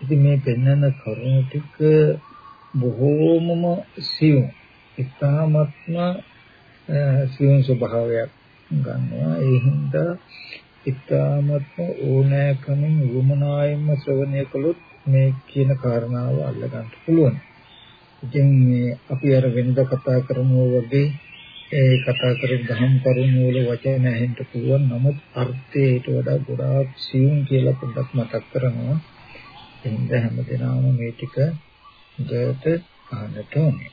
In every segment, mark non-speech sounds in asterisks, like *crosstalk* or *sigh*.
ඉතින් මේ පෙන්වන කරුණු ටික බොහෝමම සියුම්. ඉතාමත්ම සියුම් ස්වභාවයක් ගන්නවා. ඒ හින්දා ඉතාමත්ම ඕනෑකමින් වුමනායෙන්ම ශ්‍රවණය කළොත් මේ කියන කාරණාව අල්ලගන්න පුළුවන්. ඉතින් මේ අපි අර වෙනද කතා කරනවා වගේ ඒ කතා කරන දහම් කරුණු වල වචන ඇහෙන්න පුළුවන් නමුත් අර්ථයට වඩා ගොඩාක් සියුම් කියලා පොඩ්ඩක් මතක් කරනවා එහෙනම් හැමදෙනාම මේ ටික ගත අහන්නට ඕනේ.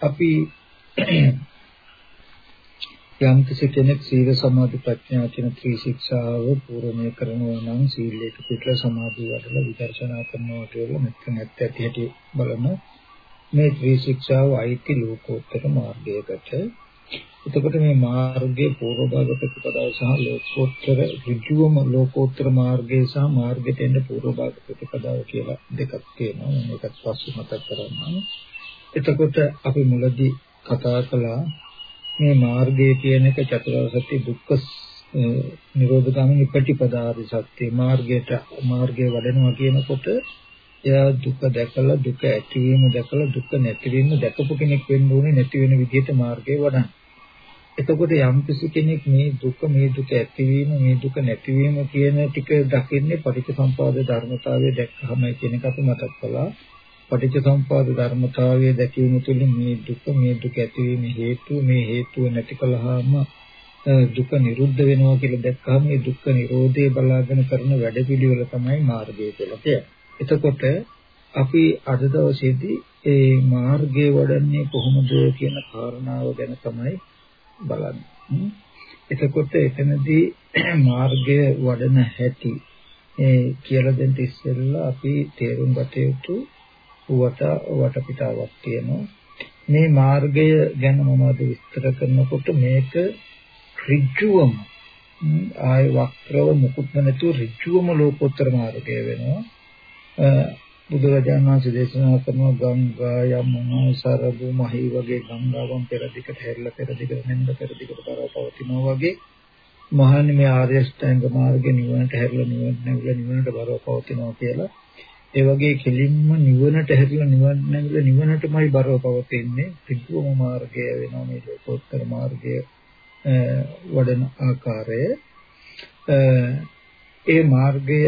අපි යම් කිසි කෙනෙක් සීල සමාධි ප්‍රඥා කියන ත්‍රි ශික්ෂාව පූර්ණය කරනවා නම් සීලයක පිටලා සමාධිය වඩලා විදර්ශනා කරනවා කියලා මෙතන ඇත්ත ඇති හැටි බලමු මේ ත්‍රි ශික්ෂාව අයිති ලෝකෝත්තර මාර්ගයකට එතකොට මේ මාර්ගයේ පූර්ව භාග ප්‍රතිපදාව සහ ලෝකෝත්තර ඍජුවම ලෝකෝත්තර මාර්ගය සහ මාර්ගයට එන්න පූර්ව භාග ප්‍රතිපදාව කියලා දෙකක් තියෙනවා. මේකත් පස්සේ මතක් කරගන්නම්. එතකොට අපි මුලදී කතා කළා මේ මාර්ගය කියන එක චතුරාර්ය සත්‍ය දුක්ඛ නිරෝධ ගාමිනී ප්‍රතිපදාරි සත්‍ය මාර්ගයට මාර්ගය වඩනවා කියනකොට එයා දුක දැකලා දුක ඇතිවීම දැකලා දුක නැතිවීම දැකපු කෙනෙක් වෙන්න ඕනේ නැති වෙන විදිහට මාර්ගය වඩන්න. එතකොට යම් කෙනෙක් මේ දුක මේ දුක ඇතිවීම මේ දුක නැතිවීම කියන ටික දකින්නේ පටිච්චසම්පාද ධර්මතාවය දැක්කමයි කියන එක අපි මතක් කළා. පටිච්චසම්පාද ධර්මතාවය දැකීම තුළින් මේ දුක මේ දුක ඇතිවීම හේතුව මේ හේතුව නැති කළාම දුක නිරුද්ධ වෙනවා කියලා දැක්කම මේ දුක්ඛ නිරෝධය බලාගෙන කරන වැඩපිළිවෙල තමයි මාර්ගය කියලා කියන්නේ. එතකොට අපි අද දවසේදී ඒ මාර්ගය වඩන්නේ කොහොමද කියන කාරණාව ගැන තමයි බලන්න. එතකොට එතනදී *clears throat* මාර්ගය වඩන හැටි ඒ කියලා දෙන්න ඉස්සෙල්ලා අපි තේරුම් ගත යුතු වට වටපිටාවක් තියෙනවා. මේ මාර්ගය ගැන මම අද විස්තර කරනකොට මේක ඍජුවම ආය වක්‍රව මුකුත්ම නැතුව ඍජුවම ලෝකෝත්තර මාර්ගය වෙනවා. බුදුරජාණන් වහන්සේ දේශනා කරන ගංගා යමුනා සරබු මහී වගේ ගංගාවන් පෙර දිගට හැරිලා පෙර දිගට නෙන්ද පෙර දිගට කරා පවතිනවා වගේ මහන්නේ මේ ආර්ය ශ්‍රැංග මාර්ගේ නිවනට හැරිලා නිවන නැවිලා නිවනට බරව පවතිනවා කියලා. ඒ වගේ කෙලින්ම නිවනට හැරිලා නිවන නැවිලා නිවනටමයි බරව පවතින්නේ. ත්‍රිභුවම මාර්ගය වෙනවා මේ ලෝකෝත්තර මාර්ගය වඩන ආකාරය. ඒ මාර්ගය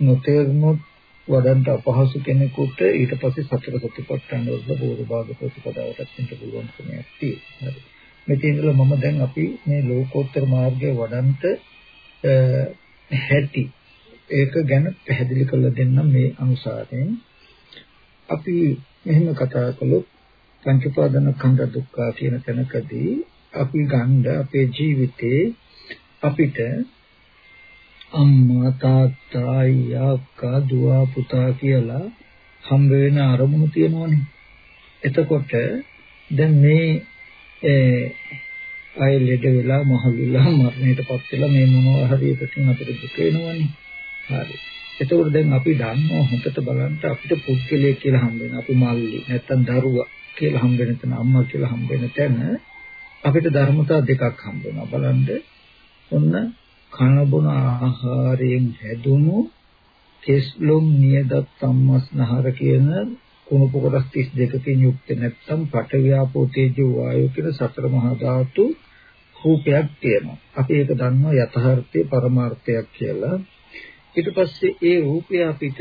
නොතේරුනොත් වඩන්ට අපහසු කෙනෙකුට ඊට පස්සේ සතර සතිපට්ඨාන වල බෝධ භාග ප්‍රතිපදාවටත් එන්න පුළුවන් කමක් තියෙනවා. හරි. මෙතන ඉඳලා මම දැන් අපි මේ ලෝකෝත්තර මාර්ගය වඩන්ට හැටි ඒක ගැන පැහැදිලි කරලා දෙන්නම් මේ අනුසාරයෙන්. අපි මෙහෙම කතා කළොත් පංච උපාදාන khanda දුක්ඛ කියන තැනකදී අපි ගන්න අපේ ජීවිතේ අපිට අම්මා තාත්තා අයියා අක්කා දුව පුතා කියලා හම්බ වෙන අරමුණු තියෙනවනේ. එතකොට දැන් මේ අය ලෙඩ වෙලා මහලුලා මරණයටපත් වෙලා මේ මොනවා හරි එකකින් අපිට දුක වෙනවනේ. හරි. එතකොට දැන් අපි දන්නවා හොඳට බලන්න අපිට පුද්ගලයෙක් කියලා හම්බ වෙන අපි මල්ලි නැත්තම් දරුවා කියලා හම්බ වෙන තැන අම්මා කියලා හම්බ වෙන තැන අපිට ධර්මතා දෙකක් හම්බ වෙනවා බලන්න ඔන්න කන බොන ආහාරයෙන් හැදුණු කෙස්ලොම් නියදත් සම්මස්නහර කියන කුණප කොටස් 32කින් යුක්ත නැත්නම් පඨවියාපෝ තේජෝ වායෝ කියන සතර මහා ධාතු රූපයක් තියෙනවා. අපි ඒක දන්නවා යථාර්ථයේ පරමාර්ථයක් කියලා. ඊට පස්සේ ඒ රූපය අපිට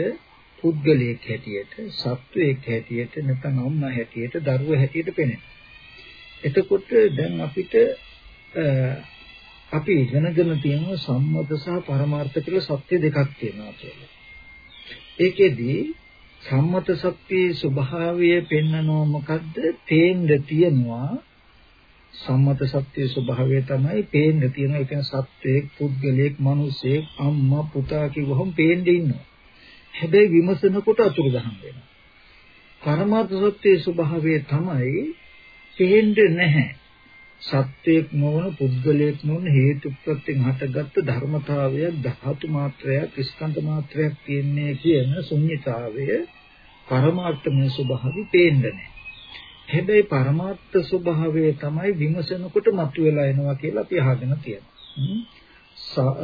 පුද්ගලයෙක් හැටියට, සත්වයෙක් හැටියට, නැත්නම් අම්මා හැටියට, දරුවා හැටියට පෙනෙනවා. එතකොට දැන් අපිට අපි ඉගෙනගෙන තියෙන සම්මත සහ පරමාර්ථ කියලා සත්‍ය දෙකක් තියෙනවා කියලා. ඒකෙදී සම්මත සත්‍යයේ ස්වභාවය පෙන්නනෝ මොකද්ද? තේන්න තියෙනවා සම්මත සත්‍යයේ ස්වභාවය තමයි පේන්න තියෙන එක සත්වයක්, පුද්ගලයෙක්, මිනිසෙක්, අම්මා, පුතා කිව්වහම පේන්න ඉන්නවා. හැබැයි විමසනකොට අතුරුදහන් වෙනවා. පරමාර්ථ සත්‍යයේ ස්වභාවය තමයි පේන්නේ නැහැ. සත්‍යයක් නොවන පුද්ගලයෙක් නොවන හේතු ප්‍රත්‍යයෙන් හටගත්තු ධර්මතාවයක් ධාතු මාත්‍රයක් ස්කන්ධ මාත්‍රයක් තියන්නේ කියන ශුන්‍යතාවය පරමාර්ථමය ස්වභාවය පේන්නේ නැහැ. හැබැයි පරමාර්ථ ස්වභාවය තමයි විමසනකොට මතුවලා එනවා කියලා අපි අහගෙන තියෙනවා.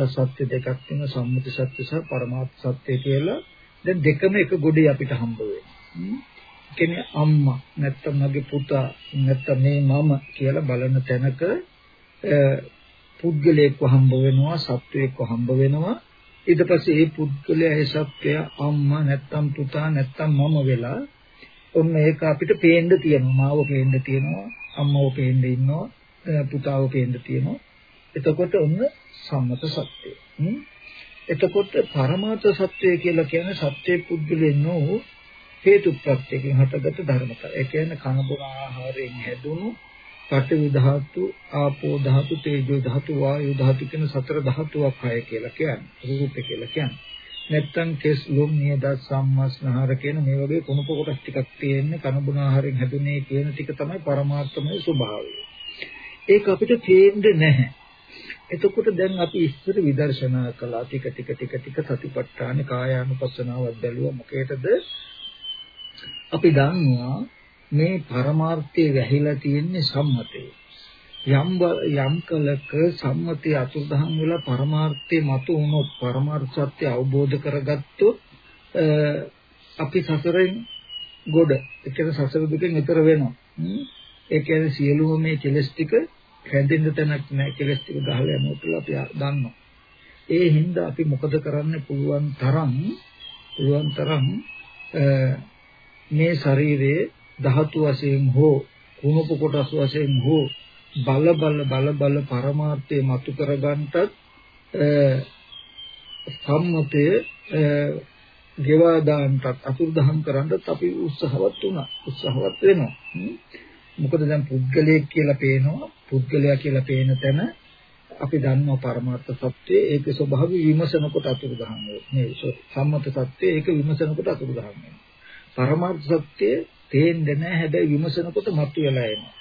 සත්‍ය දෙකක් තියෙන සම්මුති සත්‍ය සහ පරමාර්ථ සත්‍ය කියලා දැන් දෙකම එක ගොඩේ අපිට හම්බ වෙනවා. කියන්නේ අම්මා. නැත්තම් මගේ පුතා නැත්තම් මේ මම කියලා බලන තැනක පුද්ගලයෙක්ව හම්බ වෙනවා සත්වයෙක්ව හම්බ වෙනවා. ඊට පස්සේ ඒ පුද්ගලයා ඒ සත්වය අම්මා නැත්තම් පුතා නැත්තම් මම වෙලා ඔන්න ඒක අපිට පේන්න තියෙනවා. මාව පේන්න තියෙනවා අම්මව පේන්න ඉන්නවා පුතාව පේන්න තියෙනවා. එතකොට ඔන්න සම්මත සත්‍යය. එතකොට පරමාර්ථ සත්‍යය කියලා කියන්නේ සත්‍ය පුද්ගලෙන් නෝ හේතු ප්‍රත්‍යයෙන් හටගත් ධර්මතා. ඒ කියන්නේ කන බොන ආහාරයෙන් හැදුණු පඨවි ධාතු, ආපෝ ධාතු, තේජෝ ධාතු, වායු ධාතු කියන සතර ධාතුවක් හය කියලා කියන්නේ. රූප කියලා කියන්නේ. නැත්තම් කෙස් ලොම් නියද සම්මස්නහර කියන මේ වගේ කුණප කොටස් ටිකක් තියෙන්නේ කන බොන ආහාරයෙන් හැදුනේ කියන ටික තමයි පරමාර්ථමය ස්වභාවය. ඒක අපිට තේින්නේ නැහැ. එතකොට දැන් අපි ඉස්සර විදර්ශනා කළා ටික ටික ටික ටික සතිපට්ඨාන කායානුපස්සනාවක් බැලුවා මොකේද අපි දන්නවා මේ පරමාර්ථයේ වැහිලා තියෙන්නේ සම්මතේ. යම් යම් කලක සම්මතය අතුරුදහන් වෙලා පරමාර්ථයේ මතු වුණොත් පරමාර්ථ සත්‍ය අවබෝධ කරගත්තොත් අපි සසරෙන් ගොඩ ඒ කියන්නේ සසර දුකෙන් ඈතර වෙනවා. ඒ කියන්නේ සියලුම මේ කෙලස් ටික හැදෙන්න තැනක් නැහැ කෙලස් ටික ගහලා යනවා කියලා අපි දන්නවා. ඒ හින්දා අපි මොකද කරන්න පුළුවන් තරම් පුළුවන් තරම් මේ ශරීරයේ ධාතු වශයෙන් හෝ කුණප කොටස් වශයෙන් හෝ බල බල බල බල පරමාර්ථය මතු කරගන්නටත් සම්මතයේ ගෙවා දාන්නටත් අතුරුදහන් කරන්නත් අපි උත්සාහවත් වුණා. උත්සාහවත් වෙනවා. මොකද දැන් පුද්ගලයෙක් කියලා පේනවා. පුද්ගලයා කියලා පේන තැන අපි දන්නවා පරමාර්ථ සත්‍යයේ. ඒක ස්වභාවය විමසන කොට අතුරුදහන් වෙනවා. මේ සම්මත සත්‍යයේ. ඒක විමසන කොට අතුරුදහන් වෙනවා. පරමාර්ථ සත්‍ය තේන්නේ නැහැ. හැබැයි විමසනකොට මතුවලා එනවා.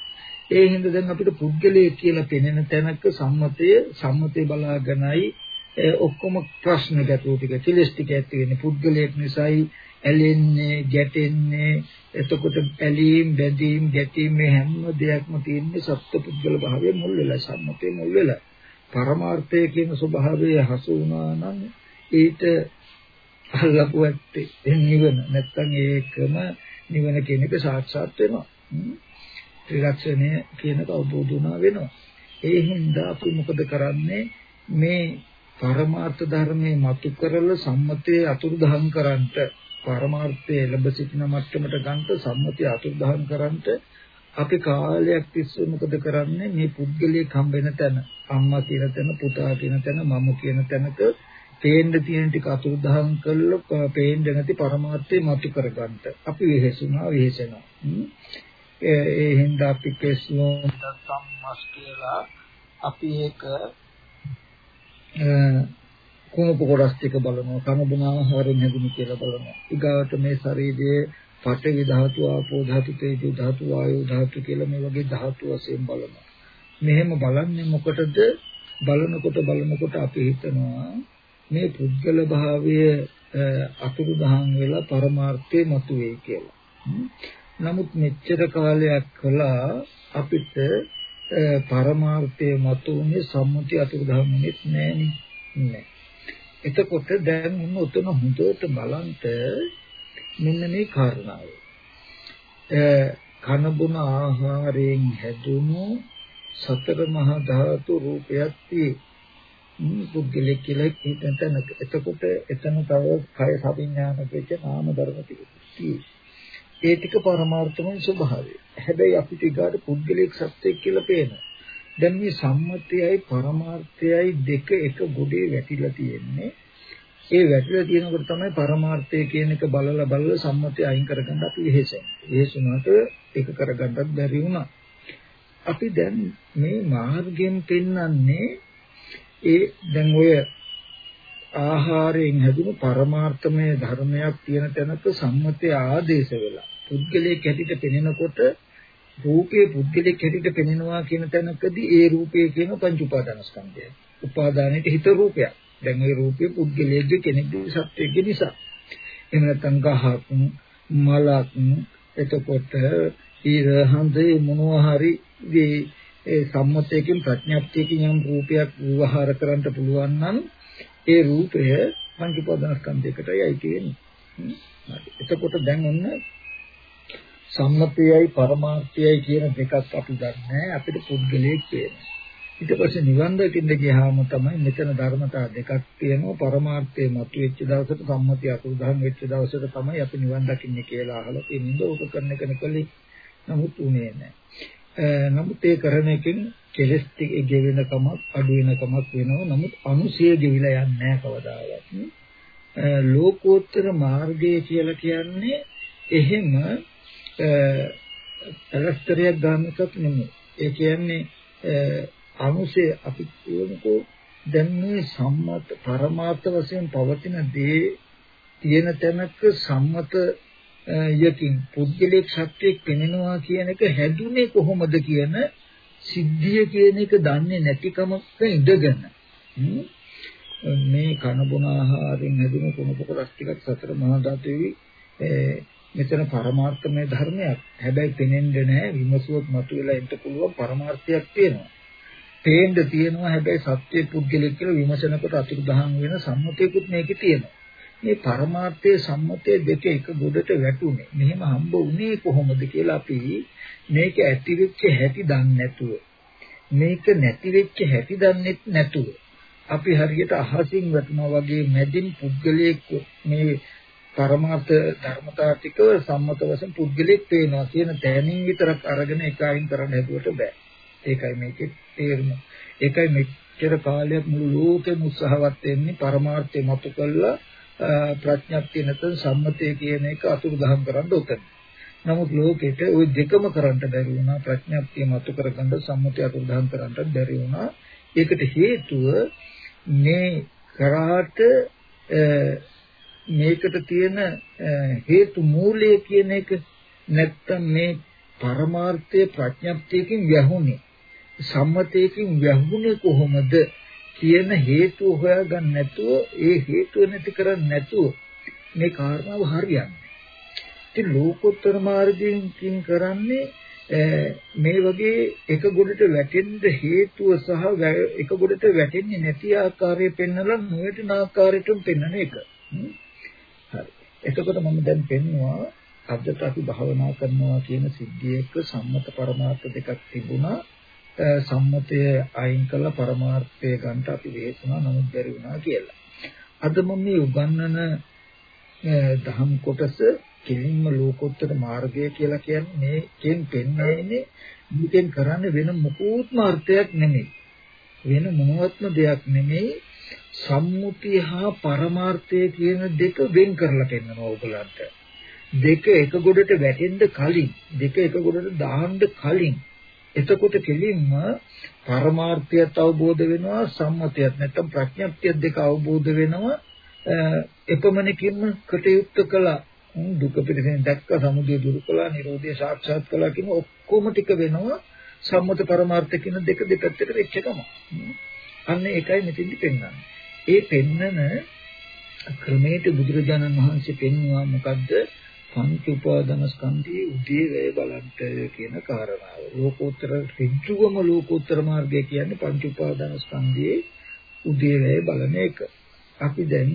ඒ හින්දා දැන් අපිට පුද්ගලයේ කියලා පෙනෙන තැනක සම්මතය සම්මතේ බලාගෙනයි ඔක්කොම ප්‍රශ්න ගැටලු ටික කෙලස් ටික ඇති වෙන්නේ. පුද්ගලයෙක් නිසායි ඇලෙන්නේ ගැටෙන්නේ. එතකොට ඇලීම් බැඳීම් ගැටීම් මේ හැම දෙයක්ම තියෙන්නේ සත්‍ය පුද්ගල භාවයේ මුල් වෙලා සම්මතයේ මුල් වෙලා. පරමාර්ථය කියන ස්වභාවය හසු වුණා නම් ඊට අල්ලපු ඇත්තේ. නිවන. නැත්තම් ඒකම නිවන කියන එක සාක්ෂාත් වෙනවා. ත්‍රිලක්ෂණය කියන එක අවබෝධ වුණා වෙනවා. ඒ හින්දා අපි මොකද කරන්නේ? මේ පරමාර්ථ ධර්මයේ මතු කරලා සම්මතයේ අතුරුදහන් කරන්නට පරමාර්ථයේ ලැබ සිටින මට්ටමට ගන්නට සම්මතයේ අතුරුදහන් කරන්නට අපි කාලයක් තිස්සේ මොකද කරන්නේ? මේ පුද්ගලයෙක් හම්බ වෙන තැන අම්මා කියන තැන පුතා කියන තැන මම කියන තැනක පේන්න තියෙන ටික අතුරුදහන් කළා පේන්න නැති පරමාර්ථය මතු කරගන්න. අපි වෙහෙසුනා වෙහෙසෙනවා. ඒ හින්දා අපි කෙස්ලෝ සම්මස් කියලා අපි ඒක කුණප කොටස් ටික බලනවා කන බොන ආහාරයෙන් හැදුණු කියලා බලනවා. ඊගාවට මේ ශරීරයේ පඨවි ධාතු ආපෝ ධාතු තේජෝ ධාතු වායෝ ධාතු කියලා මේ වගේ ධාතු වශයෙන් බලනවා. මෙහෙම බලන්නේ මොකටද? බලනකොට බලනකොට අපි හිතනවා මේ පුද්ගල භාවය අතුරුදහන් වෙලා පරමාර්ථය මතුවේ කියලා. නමුත් මෙච්චර කාලයක් කළා අපිට පරමාර්ථය මතුනේ සම්මුති අතුරුදහන් වෙන්නේ නැහැ එතකොට දැන් උන් උතන හොඳට බලන්ට මෙන්න මේ කාරණාව. කන බොන ආහාරයෙන් හැදුණු සතර මහා ධාතු රූපයක් පුද්ගලෙක් කියලා හිතන එතකොට එතන තව කය සවිඥානික වෙච්ච නාම ධර්ම ටික ඒ ටික පරමාර්ථමය ස්වභාවය. හැබැයි අපිට ඊගාට පුද්ගලික සත්‍යයක් කියලා පේනවා. දැන් මේ සම්මතයයි පරමාර්ථයයි දෙක එක ගොඩේ වැටිලා තියෙන්නේ. ඒ වැටිලා තියෙනකොට තමයි පරමාර්ථය කියන එක බලලා බලලා සම්මතය අයින් කරගන්න අපි වෙහෙසෙන්නේ. වෙහෙසුණාට ඒක කරගන්නත් බැරි වුණා. අපි දැන් මේ මාර්ගයෙන් පෙන්වන්නේ ඒ දැන් ඔය ආහාරයෙන් හැදුණු පරමාර්ථමය ධර්මයක් තියෙන තැනක සම්මතය ආදේශ වෙලා පුද්ගලයෙක් හැටියට පෙනෙනකොට රූපේ පුද්ගලයෙක් හැටියට පෙනෙනවා කියන තැනකදී ඒ රූපය කියන පංච උපාදානස්කන්ධයයි. උපාදානෙට හිත රූපයක්. දැන් ඒ රූපේ පුද්ගලයෙක්ගේ කෙනෙක්ගේ සත්‍යයේ නිසා. එහෙම නැත්නම් ගහක් මලක් එතකොට ඊර හඳේ මොනවා හරි ඒ සම්මතයකින් ප්‍රඥාප්තියකින් යම් රූපයක් විවහාර කරන්න පුළුවන් නම් ඒ රූපය පංච උපාදානස්කන්ධයකටයි අයිති වෙන්නේ. එතකොට දැන් ඔන්න සම්මතයයි පරමාර්ථයයි කියන දෙකක් අපි දන්නේ අපිට පුද්ගලයෙක් වෙනවා. ඊට පස්සේ නිවන් දකින්න ගියාම තමයි මෙතන ධර්මතා දෙකක් තියෙනවා පරමාර්ථයේ මතුවෙච්ච දවසට සම්මතිය අතුරුදහන් වෙච්ච දවසට තමයි අපි නිවන් දකින්නේ කියලා අහලා තියෙනින්ද උක කරන එක නෙකලි නමුත් උනේ නැහැ. නමුත් ඒ කරන එකෙන් කෙලස් ටික ගෙවෙන කමක් අඩු වෙන කමක් වෙනවා. නමුත් අනුසය ගෙවිලා යන්නේ නැහැ කවදාවත්. ලෝකෝත්තර මාර්ගය කියලා කියන්නේ එහෙම පැලස්තරයක් ගන්න එකක් නෙමෙයි. ඒ කියන්නේ අනුසය අපි කියනකෝ දැන් මේ සම්මත පරමාර්ථ වශයෙන් පවතින දේ තියෙන තැනක සම්මත යකින් පුද්ගලික ශක්තියක් පෙනෙනවා කියන එක හැදුනේ කොහොමද කියන සිද්ධිය කියන එක දන්නේ නැතිකමක ඉඳගෙන මේ කන බොන ආහාරයෙන් හැදුණු කුණප කොටස් ටිකක් සතර මහා ධාතුවේ මෙතන පරමාර්ථමය ධර්මයක්. හැබැයි පෙනෙන්නේ නැහැ විමසුවක් මතුවලා එන්න පුළුවන් පරමාර්ථයක් තියෙනවා. පේන්න තියෙනවා හැබැයි සත්‍ය පුද්ගලික කියලා විමසනකොට අතුරුදහන් වෙන සම්මතයකුත් මේකේ තියෙනවා. මේ පරමාර්ථයේ සම්මතයේ දෙක එක ගොඩට වැටුනේ. මෙහෙම හම්බ වුණේ කොහොමද කියලා අපි මේක ඇති වෙච්ච හැටි දන්නේ නැතුව මේක නැති වෙච්ච හැටි දන්නේ නැතුව අපි හරියට අහසින් වැටුණා වගේ මැදින් පුද්ගලයෙක් මේ පරමාර්ථ ධර්මතා ටික සම්මත වශයෙන් පුද්ගලෙක් පේනවා කියන තැනින් විතරක් අරගෙන එකයින් කරන්න හැදුවට බෑ. ඒකයි මේකේ තේරුම. ඒකයි මෙච්චර කාලයක් මුළු ලෝකෙම උත්සාහවත් වෙන්නේ පරමාර්ථය මතු කළා ප්‍රඥප්තිය නැත්නම් සම්මතය කියන එක අතුරුදහන් කරන්න උතන. නමුත් ලෝකෙට ওই දෙකම කරන්න බැරි වුණා ප්‍රඥප්තිය මතු කරගන්න සම්මතය අතුරුදහන් කරන්න බැරි වුණා. ඒකට හේතුව මේ කරාට මේකට තියෙන හේතු මූලය කියන එක නැත්තම් මේ පරමාර්ථයේ ප්‍රඥප්තියකින් වැහුනේ සම්මතයකින් වැහුනේ කොහොමද කියන හේතුව හොයාගන්න නැතුව ඒ හේතුව නැති කරන්නේ නැතුව මේ කාරණාව හරියන්නේ. ඉතින් ලෝකෝත්තර මාර්ගයෙන් කරන්නේ මේ වගේ එක ගොඩට වැටෙන්න හේතුව සහ එක ගොඩට වැටෙන්නේ නැති ආකාරය පෙන්වලා නොවැටෙන ආකාරයට පෙන්වන එක. එතකොට මම දැන් පෙන්නවා අදට අපි භාවනා කරනවා කියන සිද්ධියක සම්මත පරමාර්ථ දෙකක් තිබුණා සම්මතය අයින් කළා පරමාර්ථය ගන්න අපි වෙහෙසුණා නමුත් බැරි වුණා කියලා. අද මම මේ උගන්වන දහම් කොටස කෙලින්ම ලෝකෝත්තර මාර්ගය කියලා කියන්නේ මේකෙන් පෙන්වන්නේ මේකෙන් කරන්නේ වෙන මොකුත් මාර්ථයක් නෙමෙයි. වෙන මොනවත්ම දෙයක් නෙමෙයි සම්මුතිය හා පරමාර්ථය කියන දෙක වෙන් කරලා පෙන්නනවා ඔයගලන්ට. දෙක එක ගොඩට වැටෙන්න කලින් දෙක එක ගොඩට දාන්න කලින් එතකොට කෙලින්ම පරමාර්ථයත් අවබෝධ වෙනවා සම්මතියත් නැත්නම් ප්‍රඥප්තියත් දෙක අවබෝධ වෙනවා එපමණකින්ම කටයුත්ත කළා දුක පිළිසෙන් දැක්ක සමුදය දුරු කළා නිරෝධය සාක්ෂාත් කළා කියන ඔක්කොම ටික වෙනවා සම්මත පරමාර්ථ කියන දෙක දෙපැත්තට වෙච්ච එකම. අන්න ඒකයි මෙතෙන්දි පෙන්වන්නේ. ඒ පෙන්නන ක්‍රමයට බුදුරජාණන් වහන්සේ පෙන්වුවා මොකද්ද? පංච උපාදාන ස්කන්ධයේ උදේ වේ බලන්ට කියන කාරණාව. ලෝකෝත්තර ඍජුවම ලෝකෝත්තර මාර්ගය කියන්නේ පංච උපාදාන ස්කන්ධයේ උදේ වේ බලන එක. අපි දැන්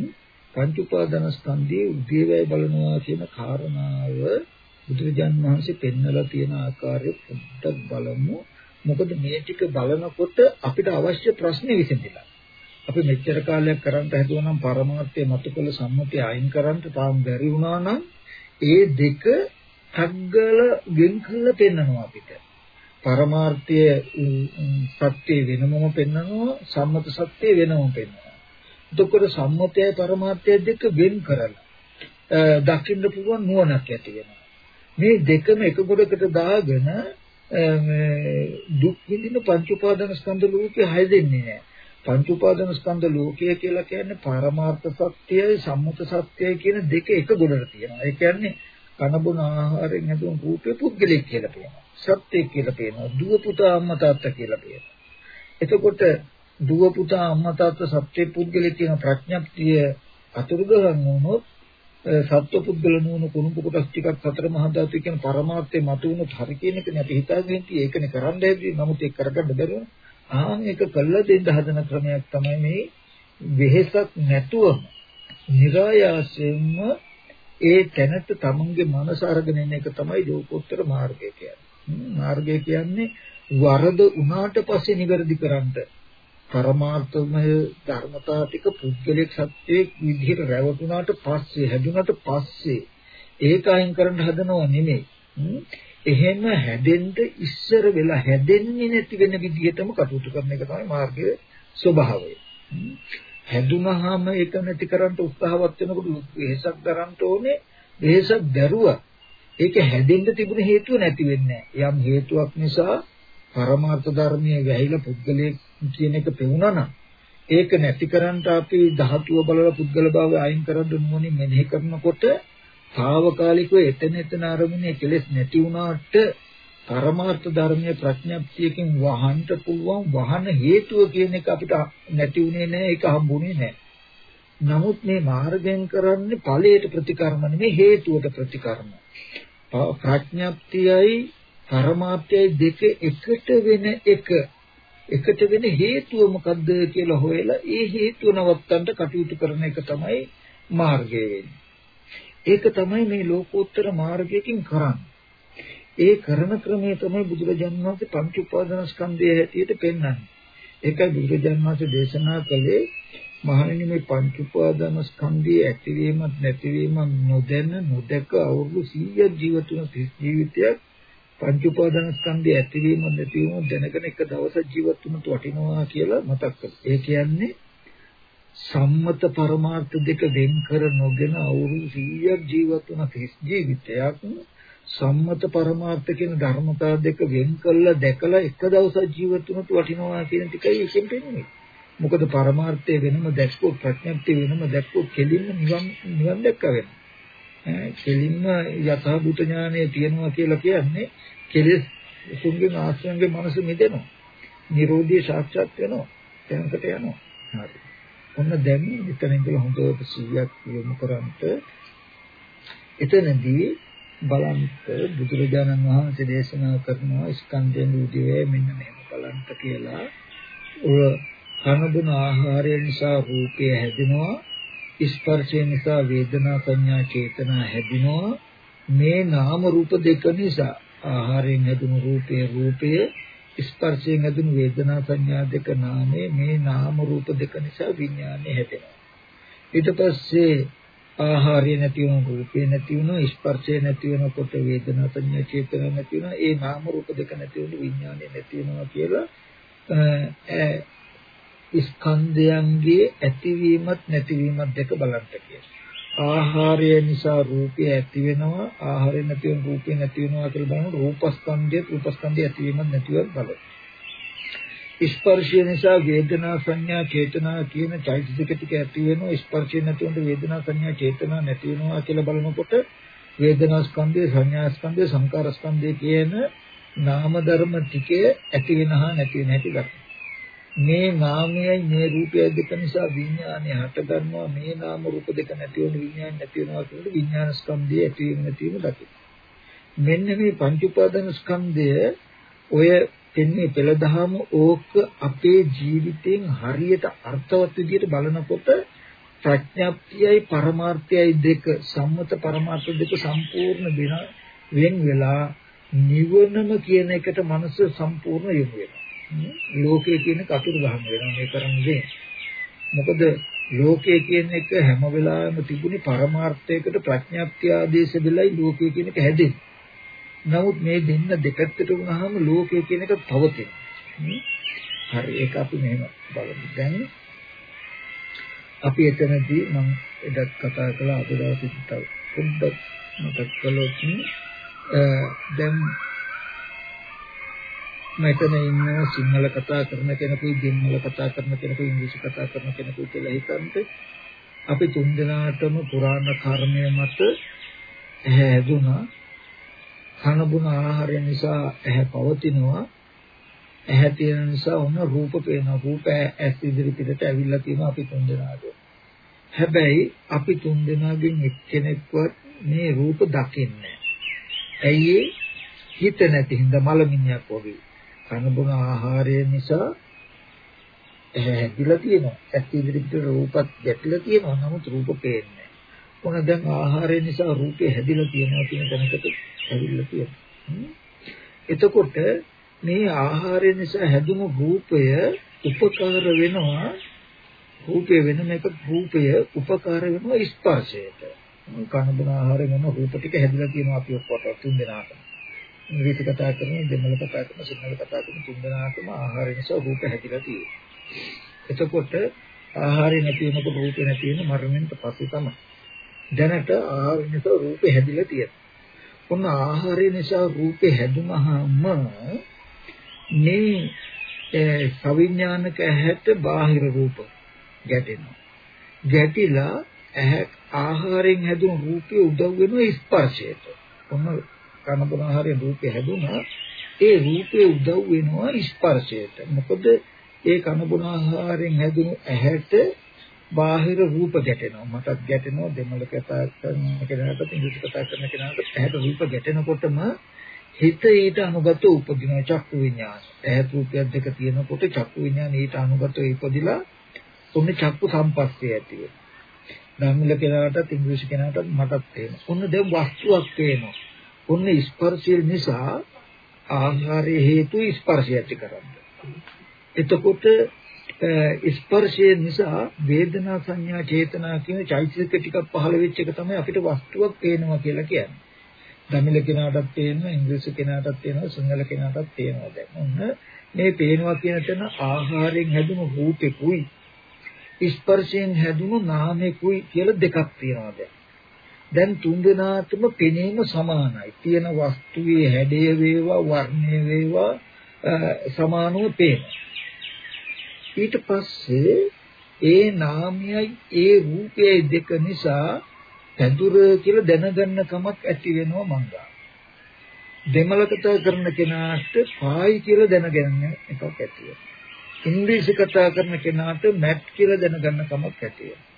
පංච උපාදාන ස්කන්ධයේ උදේ වේ බලනවා කියන කාරණාව බුදුරජාණන් වහන්සේ පෙන්වලා තියෙන ආකාරය පොඩ්ඩක් බලමු. මොකද මේ ටික බලනකොට අපිට අවශ්‍ය ප්‍රශ්නේ විසඳිලා. අපි මෙච්චර කාලයක් කරන්න හැදුවා නම් පරමාර්ථය මතකල සම්මුතිය අයින් කරන්න තාම බැරි වුණා නම් ඒ දෙක හග්ගල ගෙන් කළා පෙන්නනවා අපිට. පරමාර්ථය සත්‍ය වෙනමම පෙන්නනවා සම්මත සත්‍ය වෙනමම පෙන්නනවා. එතකොට සම්මතයයි පරමාර්ථය දෙක වෙන් කරලා දකින්න පුළුවන් නුවණක් ඇති වෙනවා. මේ දෙකම එක ගොඩකට දාගෙන දුක් විඳින පංච උපාදාන ස්කන්ධ ලෝකේ හැදෙන්නේ නැහැ. පංච උපාදාන ස්කන්ධ ලෝකය කියලා කියන්නේ පරමාර්ථ සත්‍යයයි සම්මත සත්‍යයයි කියන දෙක එක ගොඩට තියෙනවා. ඒ කියන්නේ කනබුන ආහාරයෙන් හැදුණු රූපේ පුද්ගලික කියලා කියනවා. සත්‍ය කියලා කියනවා. දුව පුතා අම්මා තාත්තා කියලා කියනවා. එතකොට දුව පුතා අම්මා තාත්තා සත්‍ය පුද්ගලික කියන ප්‍රඥප්තිය අතුරුදහන් වුණොත් සත්ව පුද්ගල නුවණ කුණුපු කොටස් ටිකක් සතර මහා ධාතු කියන පරමාර්ථය මත වුණොත් හරි කියන එකනේ අපි හිතාගෙන ඉන්නේ ඒකනේ කරන්න හැදුවේ නමුත් ඒක කරගන්න බැරුව ආන් එක කළා දෙන්න හදන ක්‍රමයක් තමයි මේ වෙහෙසක් නැතුවම નિરાයාසයෙන්ම ඒ තැනට තමන්ගේ මනස අරගෙන ඉන්න එක තමයි ලෝකෝත්තර මාර්ගය කියන්නේ. මාර්ගය කියන්නේ වරද උනාට පස්සේ නිවැරදි කරන්න පරමාර්ථමය ධර්මතා ටික පුද්ගලික සත්‍යයේ විදිහට රැවටුණාට පස්සේ හැදුනට පස්සේ ඒක අයින් කරන්න හදනව නෙමෙයි. එහෙම හැදෙන්න ඉස්සර වෙලා හැදෙන්නේ නැති වෙන විදිහටම කටයුතු කරන එක තමයි මාර්ගයේ ස්වභාවය. හැදුනහම ඒක නැති කරන්න උත්සාහවත් වෙනකොට වෙහසක් දරන්න ඕනේ. වෙහසක් දැරුවා. ඒක හැදෙන්න තිබුණ හේතුව නැති වෙන්නේ යම් හේතුවක් නිසා පරමාර්ථ ධර්මයේ වැහිලා පුද්ගලයේ කියන එක පෙවුනා නම් ඒක නැති කරන්න අපි ධාතුව බලලා පුද්ගල භාවය අයින් කරන්න ඕනේ මෙනෙහි කරනකොට తాවකාලිකව එතන එතන අරමුණේ කෙලෙස් නැති වුණාට පරමාර්ථ ධර්මයේ ප්‍රඥප්තියකින් වහන්න පුළුවන් වහන හේතුව කියන එක අපිට නැති වුණේ නැහැ ඒක හම්බුනේ නැහැ නමුත් මේ මාර්ගයෙන් කරන්නේ ඵලයට ප්‍රතිකර්ම නෙමෙයි හේතුවට ප්‍රතිකර්ම. ප්‍රඥප්තියයි පරමාර්ථයයි දෙක එකට වෙන එක. එකට වෙන හේතුව මොකද්ද කියලා හොයලා ඒ හේතුව නවත්තන්න කටයුතු කරන එක තමයි මාර්ගය. වෙන්නේ ඒක තමයි මේ ලෝකෝත්තර මාර්ගයෙන් කරන්නේ. ඒ කරන ක්‍රමය තමයි බුදුරජාණන් වහන්සේ පංච උපාදානස්කන්ධය හැටියට පෙන්වන්නේ. ඒකයි බුදුරජාණන් වහන්සේ දේශනා කළේ මහණෙනි මේ පංච උපාදානස්කන්ධයේ ඇතිවීමත් නැතිවීමත් නොදැන නොදක අවුරුදු 100ක් ජීවත් වුණ ජීවිතයක් පංච උපාදානස්කන්ධයේ ඇතිවීම නැතිවීම දැනගෙන එක දවසක් ජීවත් වුණත් වටිනවා කියලා මතක් කළා. ඒ කියන්නේ සම්මත පරමාර්ථ දෙක වෙන් කර නොගෙන අවුරුදු 100ක් ජීවත් වුණ ක්‍රිස් ජීවිතයක් සම්මත පරමාර්ථ කියන ධර්මතා දෙක වෙන් කළා දැකලා එක දවසක් ජීවත් වුණත් වටිනවා කියන ටිකයි එකෙන් පෙන්නේ. මොකද පරමාර්ථය වෙනම දැක්කොත් ප්‍රඥප්තිය වෙනම දැක්කොත් කෙලින්ම නිවන් නිවන් දැක්ක වෙනවා. කෙලින්ම යථාභූත ඥානය තියෙනවා කියලා කියන්නේ කෙලෙස් සුන්ගේ ආශ්‍රයන්ගේ මනස මිදෙනවා. නිරෝධිය සාක්ෂාත් වෙනවා. දැනකට යනවා. හරි. ඔන්න දැන් එතන ඉඳලා හොඳට 100ක් යොමු කරන්ට එතනදී බලන්ත බුදුරජාණන් වහන්සේ දේශනා කරනවා ස්කන්ධයන් උදේ මෙන්න මෙහෙම බලන්ත කියලා. ඔය කනබුන ආහාරය නිසා රූපය හැදෙනවා ස්පර්ශය නිසා වේදනා සංඥා චේතනා හැදෙනවා. මේ නාම රූප දෙක නිසා ආහාරයෙන් හැදුණු රූපේ රූපය ස්පර්ශයෙන් ඇතිවන වේදනා සංඥා දෙක නාමයේ මේ නාම රූප දෙක නිසා විඥානය හැදෙනවා. ඊට පස්සේ ආහාරය නැති වෙන රූපේ නැති වෙන ස්පර්ශය නැති වෙනකොට වේදනා සංඥා චේතනා නැති වෙන ඒ නාම රූප දෙක නැති වෙන විඥානය නැති වෙනවා කියලා ස්කන්ධයන්ගේ ඇතිවීමත් නැතිවීමත් දෙක බලන්න කියලා. ආහාරය නිසා රූපය ඇති වෙනවා ආහාරය නැති වෙන රූපය නැති වෙනවා කියලා බලනකොට රූපස්කන්ධය රූපස්කන්ධය ඇතිවීමත් නැතිවීමත් බලන්න. ස්පර්ශය නිසා වේදනා සංඥා චේතනා කියන චෛතසික ටික ඇති වෙනවා ස්පර්ශය නැති වුණොත් වේදනා සංඥා චේතනා නැති වෙනවා කියලා බලනකොට වේදනා ස්කන්ධය සංඥා ස්කන්ධය සංකාර ස්කන්ධය කියන නාම ධර්ම ටිකේ ඇති වෙනහා නැති වෙන හැටි ගන්න. මේ නාමයයි මේ රූපයයි දෙක නිසා විඥානය හට ගන්නවා මේ නාම රූප දෙක නැති වෙන විඥාන නැති වෙනවා කියනකොට විඥාන ස්කන්ධය ඇති වෙන නැතිවම දකින්න. මෙන්න මේ පංච උපාදාන ස්කන්ධය ඔය දෙන්නේ පෙළදහම ඕක අපේ ජීවිතෙන් හරියට අර්ථවත් විදිහට බලනකොට ප්‍රඥාප්තියයි පරමාර්ථයයි දෙක සම්මත පරමාර්ථ දෙක සම්පූර්ණ වෙන වෙලා නිවනම කියන එකට මනස සම්පූර්ණ යොමු වෙනවා. ලෝකයේ තියෙන කතුරු ගහන වෙනවා මේ කරන්නේ. මොකද ලෝකය කියන එක හැම වෙලාවෙම තිබුණේ පරමාර්ථයකට ප්‍රඥාප්තිය ආදේශ දෙලයි ලෝකය කියන එක හැදෙන්නේ. නමුත් මේ දෙන්න දෙපැත්තට වුණාම ලෝකය කියන එක පවතිනවා. හරි ඒක අපි මෙහෙම බලමු. දැන් අපි එතනදී මම එදත් කතා කළා අද දවසේ තව පොඩ්ඩක් මතක් කළොත් දැන් මෙතන ඉන්න සිංහල කතා කරන කෙනෙකුයි දෙමළ කතා කරන කෙනෙකුයි ඉංග්‍රීසි කතා කරන කෙනෙකුයි කියලා හිතන්ට අපි තුන්දෙනාටම පුරාණ කර්මය මත හැදුනා කන බොන ආහාරය නිසා ඇහැ පවතිනවා. ඇහැ තියෙන නිසා ඔන්න රූප පේනවා. රූප ඇස් ඉදිරි පිටට ඇවිල්ලා තියෙනවා අපි තුන්දෙනාට හැබැයි අපි තුන්දෙනාගෙන් එක්කෙනෙක්වත් මේ රූප දකින්නේ ඇයි හිත නැති හින්දා මලමිණියක් වගේ. කන බොන ආහාරය නිසා හැදිලා තියෙනවා. ඇස් ඉදිරියට රූපත් ගැටලා තියෙනවා. නමුත් රූප පේන්නේ නැහැ. දැන් ආහාරය නිසා රූපේ හැදිලා තියෙනවා කියන තැනකට ඇවිල්ලා තියෙනවා. එතකොට මේ ආහාරය නිසා හැදුණු රූපය උපකාර වෙනවා රූපය වෙනම එක රූපය උපකාර වෙනවා ස්පර්ශයට. කන බොන ආහාරය වෙන රූප ටික හැදිලා තියෙනවා අපි ඔක්කොට තුන් දෙනාටම. ඉංග්‍රීසි කතා කරන දෙමළ කතා කරන සිංහල කතා කරන තුන්දෙනාටම ආහාරය නිසා රූප හැදිලා තියෙනවා. එතකොට ආහාරය නැති වෙනකොට රූපේ නැති වෙන මරණයට පස්සේ තමයි. දැනට ආහාරය නිසා රූපේ හැදිලා තියෙනවා. ඔන්න ආහාරය නිසා රූපේ හැදුනහම මේ සවිඥානික ඇහැට බාහිර රූප ගැටෙනවා. ගැටිලා ඇහැ ආහාරයෙන් හැදුණු රූපේ උදව් වෙනවා ස්පර්ශයට. ඔන්න කනබන ආහාරයෙන් රූපේ හැදුනා. ඒ රූපේ උදව් වෙනවා ස්පර්ශයට. මොකද ඒ කනබන ආහාරයෙන් හැදුණු ඇහැට බාහිර රූප ගැටෙනවා. මටත් ගැටෙනවා දෙමළ කතා කරන කෙනාට ඉංග්‍රීසි කතා කරන කෙනාට ඇහැට රූප ගැටෙනකොටම හිත ඊට අනුගත උපදින චක්කු විඤ්ඤාණ. ඇහැ රූපයක් දෙක තියෙනකොට චක්කු විඤ්ඤාණ ඊට අනුගත ඉපදිලා ඔන්න චක්කු සම්පස්සේ ඇති වෙනවා. ධම්මිල කෙනාටත් ඉංග්‍රීසි කෙනාටත් මටත් තේරෙනවා ඔන්න දැන් වස්තුවක් පේනවා. ඔන්න ස්පර්ශය නිසා ආහාරය හේතු ස්පර්ශය ඇති කරන්නේ. එතකොට ස්පර්ශය නිසා වේදනා සංඥා චේතනා කියන චෛතසික ටිකක් පහළ වෙච්ච එක තමයි අපිට වස්තුවක් පේනවා කියලා කියන්නේ. දමිල කෙනාටත් පේනවා, ඉංග්‍රීසි කෙනාටත් පේනවා, සිංහල කෙනාටත් පේනවා දැන්. ඔන්න මේ පේනවා කියන තැන ආහාරයෙන් හැදුණු රූපෙකුයි ස්පර්ශයෙන් හැදුණු නාමෙකුයි කියලා දෙකක් තියෙනවා දැන්. දැන් තුන් දෙනාටම පෙනීම සමානයි. තියෙන වස්තුවේ හැඩය වේවා වර්ණය වේවා සමානව පේනවා. ඊට පස්සේ ඒ නාමයයි ඒ රූපයයි දෙක නිසා පැදුර කියලා දැනගන්න කමක් ඇති වෙනවා මංගා. දෙමළ කතා කරන කෙනාට පායි කියලා දැනගන්න එකක් ඇති වෙනවා. ඉංග්‍රීසි කතා කරන කෙනාට මැට් කියලා දැනගන්න කමක් ඇති වෙනවා.